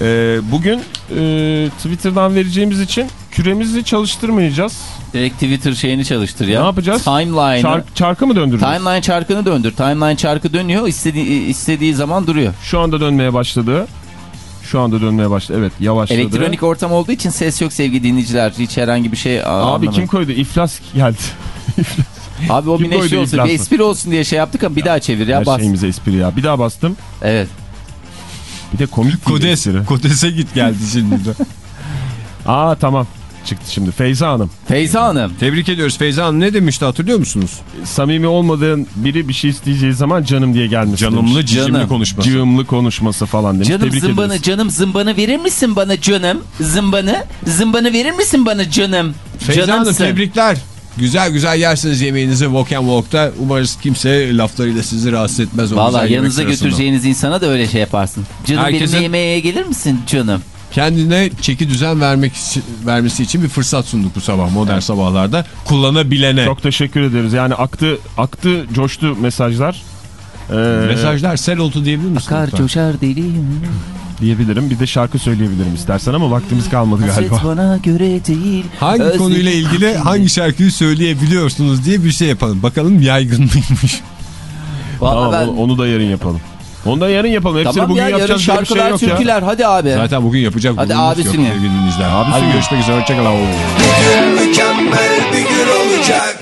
Ee, bugün e, Twitter'dan vereceğimiz için küremizi çalıştırmayacağız. Direkt Twitter şeyini çalıştır ya. Ne yapacağız? Timeline'ı. Çark, çarkı mı döndüreceğiz? Timeline çarkını döndür. Timeline çarkı dönüyor. İstediği, istediği zaman duruyor. Şu anda dönmeye başladı. Şu anda dönmeye başladı. Evet yavaşladı. Elektronik ortam olduğu için ses yok sevgili dinleyiciler. Hiç herhangi bir şey Abi anlamadım. kim koydu? İflas geldi. Abi o kim bir neşe olsun. Bir espri olsun diye şey yaptık ama bir daha çevir ya Her bas. şeyimize espri ya. Bir daha bastım. Evet. Bir de komik Kodes. Kodes'e git geldi şimdi de. Aa tamam. Çıktı şimdi. Feyza Hanım. Feyza Hanım. Tebrik ediyoruz Feyza Hanım ne demişti hatırlıyor musunuz? Samimi olmadığın biri bir şey isteyeceği zaman canım diye gelmiş. Canımlı demiş. cicimli Canım. konuşması. Cığımlı konuşması falan demiş. Canım Tebrik zımbanı ederiz. canım zımbanı verir misin bana canım? Zımbanı zımbanı verir misin bana canım? Feyza Hanım Canımsın. tebrikler. Güzel güzel yersiniz yemeğinizi Walk and Walk'ta. Umarız kimse laflarıyla sizi rahatsız etmez. Valla yanınıza götüreceğiniz insana da öyle şey yaparsın. Canım Herkesin- benimle yemeğe gelir misin canım? Kendine çeki düzen vermek için- vermesi için bir fırsat sunduk bu sabah modern sabahlarda. Kullanabilene. Çok teşekkür ederiz. Yani aktı, aktı, coştu mesajlar. Ee, Mesajlar sel oldu diyebilir misin? Akar lütfen? coşar deliyim. diyebilirim. Bir de şarkı söyleyebilirim istersen ama vaktimiz kalmadı galiba. Hasret bana göre değil. Hangi özledim konuyla ilgili hangi şarkıyı söyleyebiliyorsunuz diye bir şey yapalım. Bakalım yaygın mıymış? Tamam ben... onu da yarın yapalım. Onu da yarın yapalım. Hepsini Tamam bugün ya yarın yapacağız diye bir şey şarkılar yok ya. türküler hadi abi. Zaten bugün yapacak Hadi yok abisini. Abisini. Hadi görüşmek üzere. Hoşçakalın. Mükemmel bir gün olacak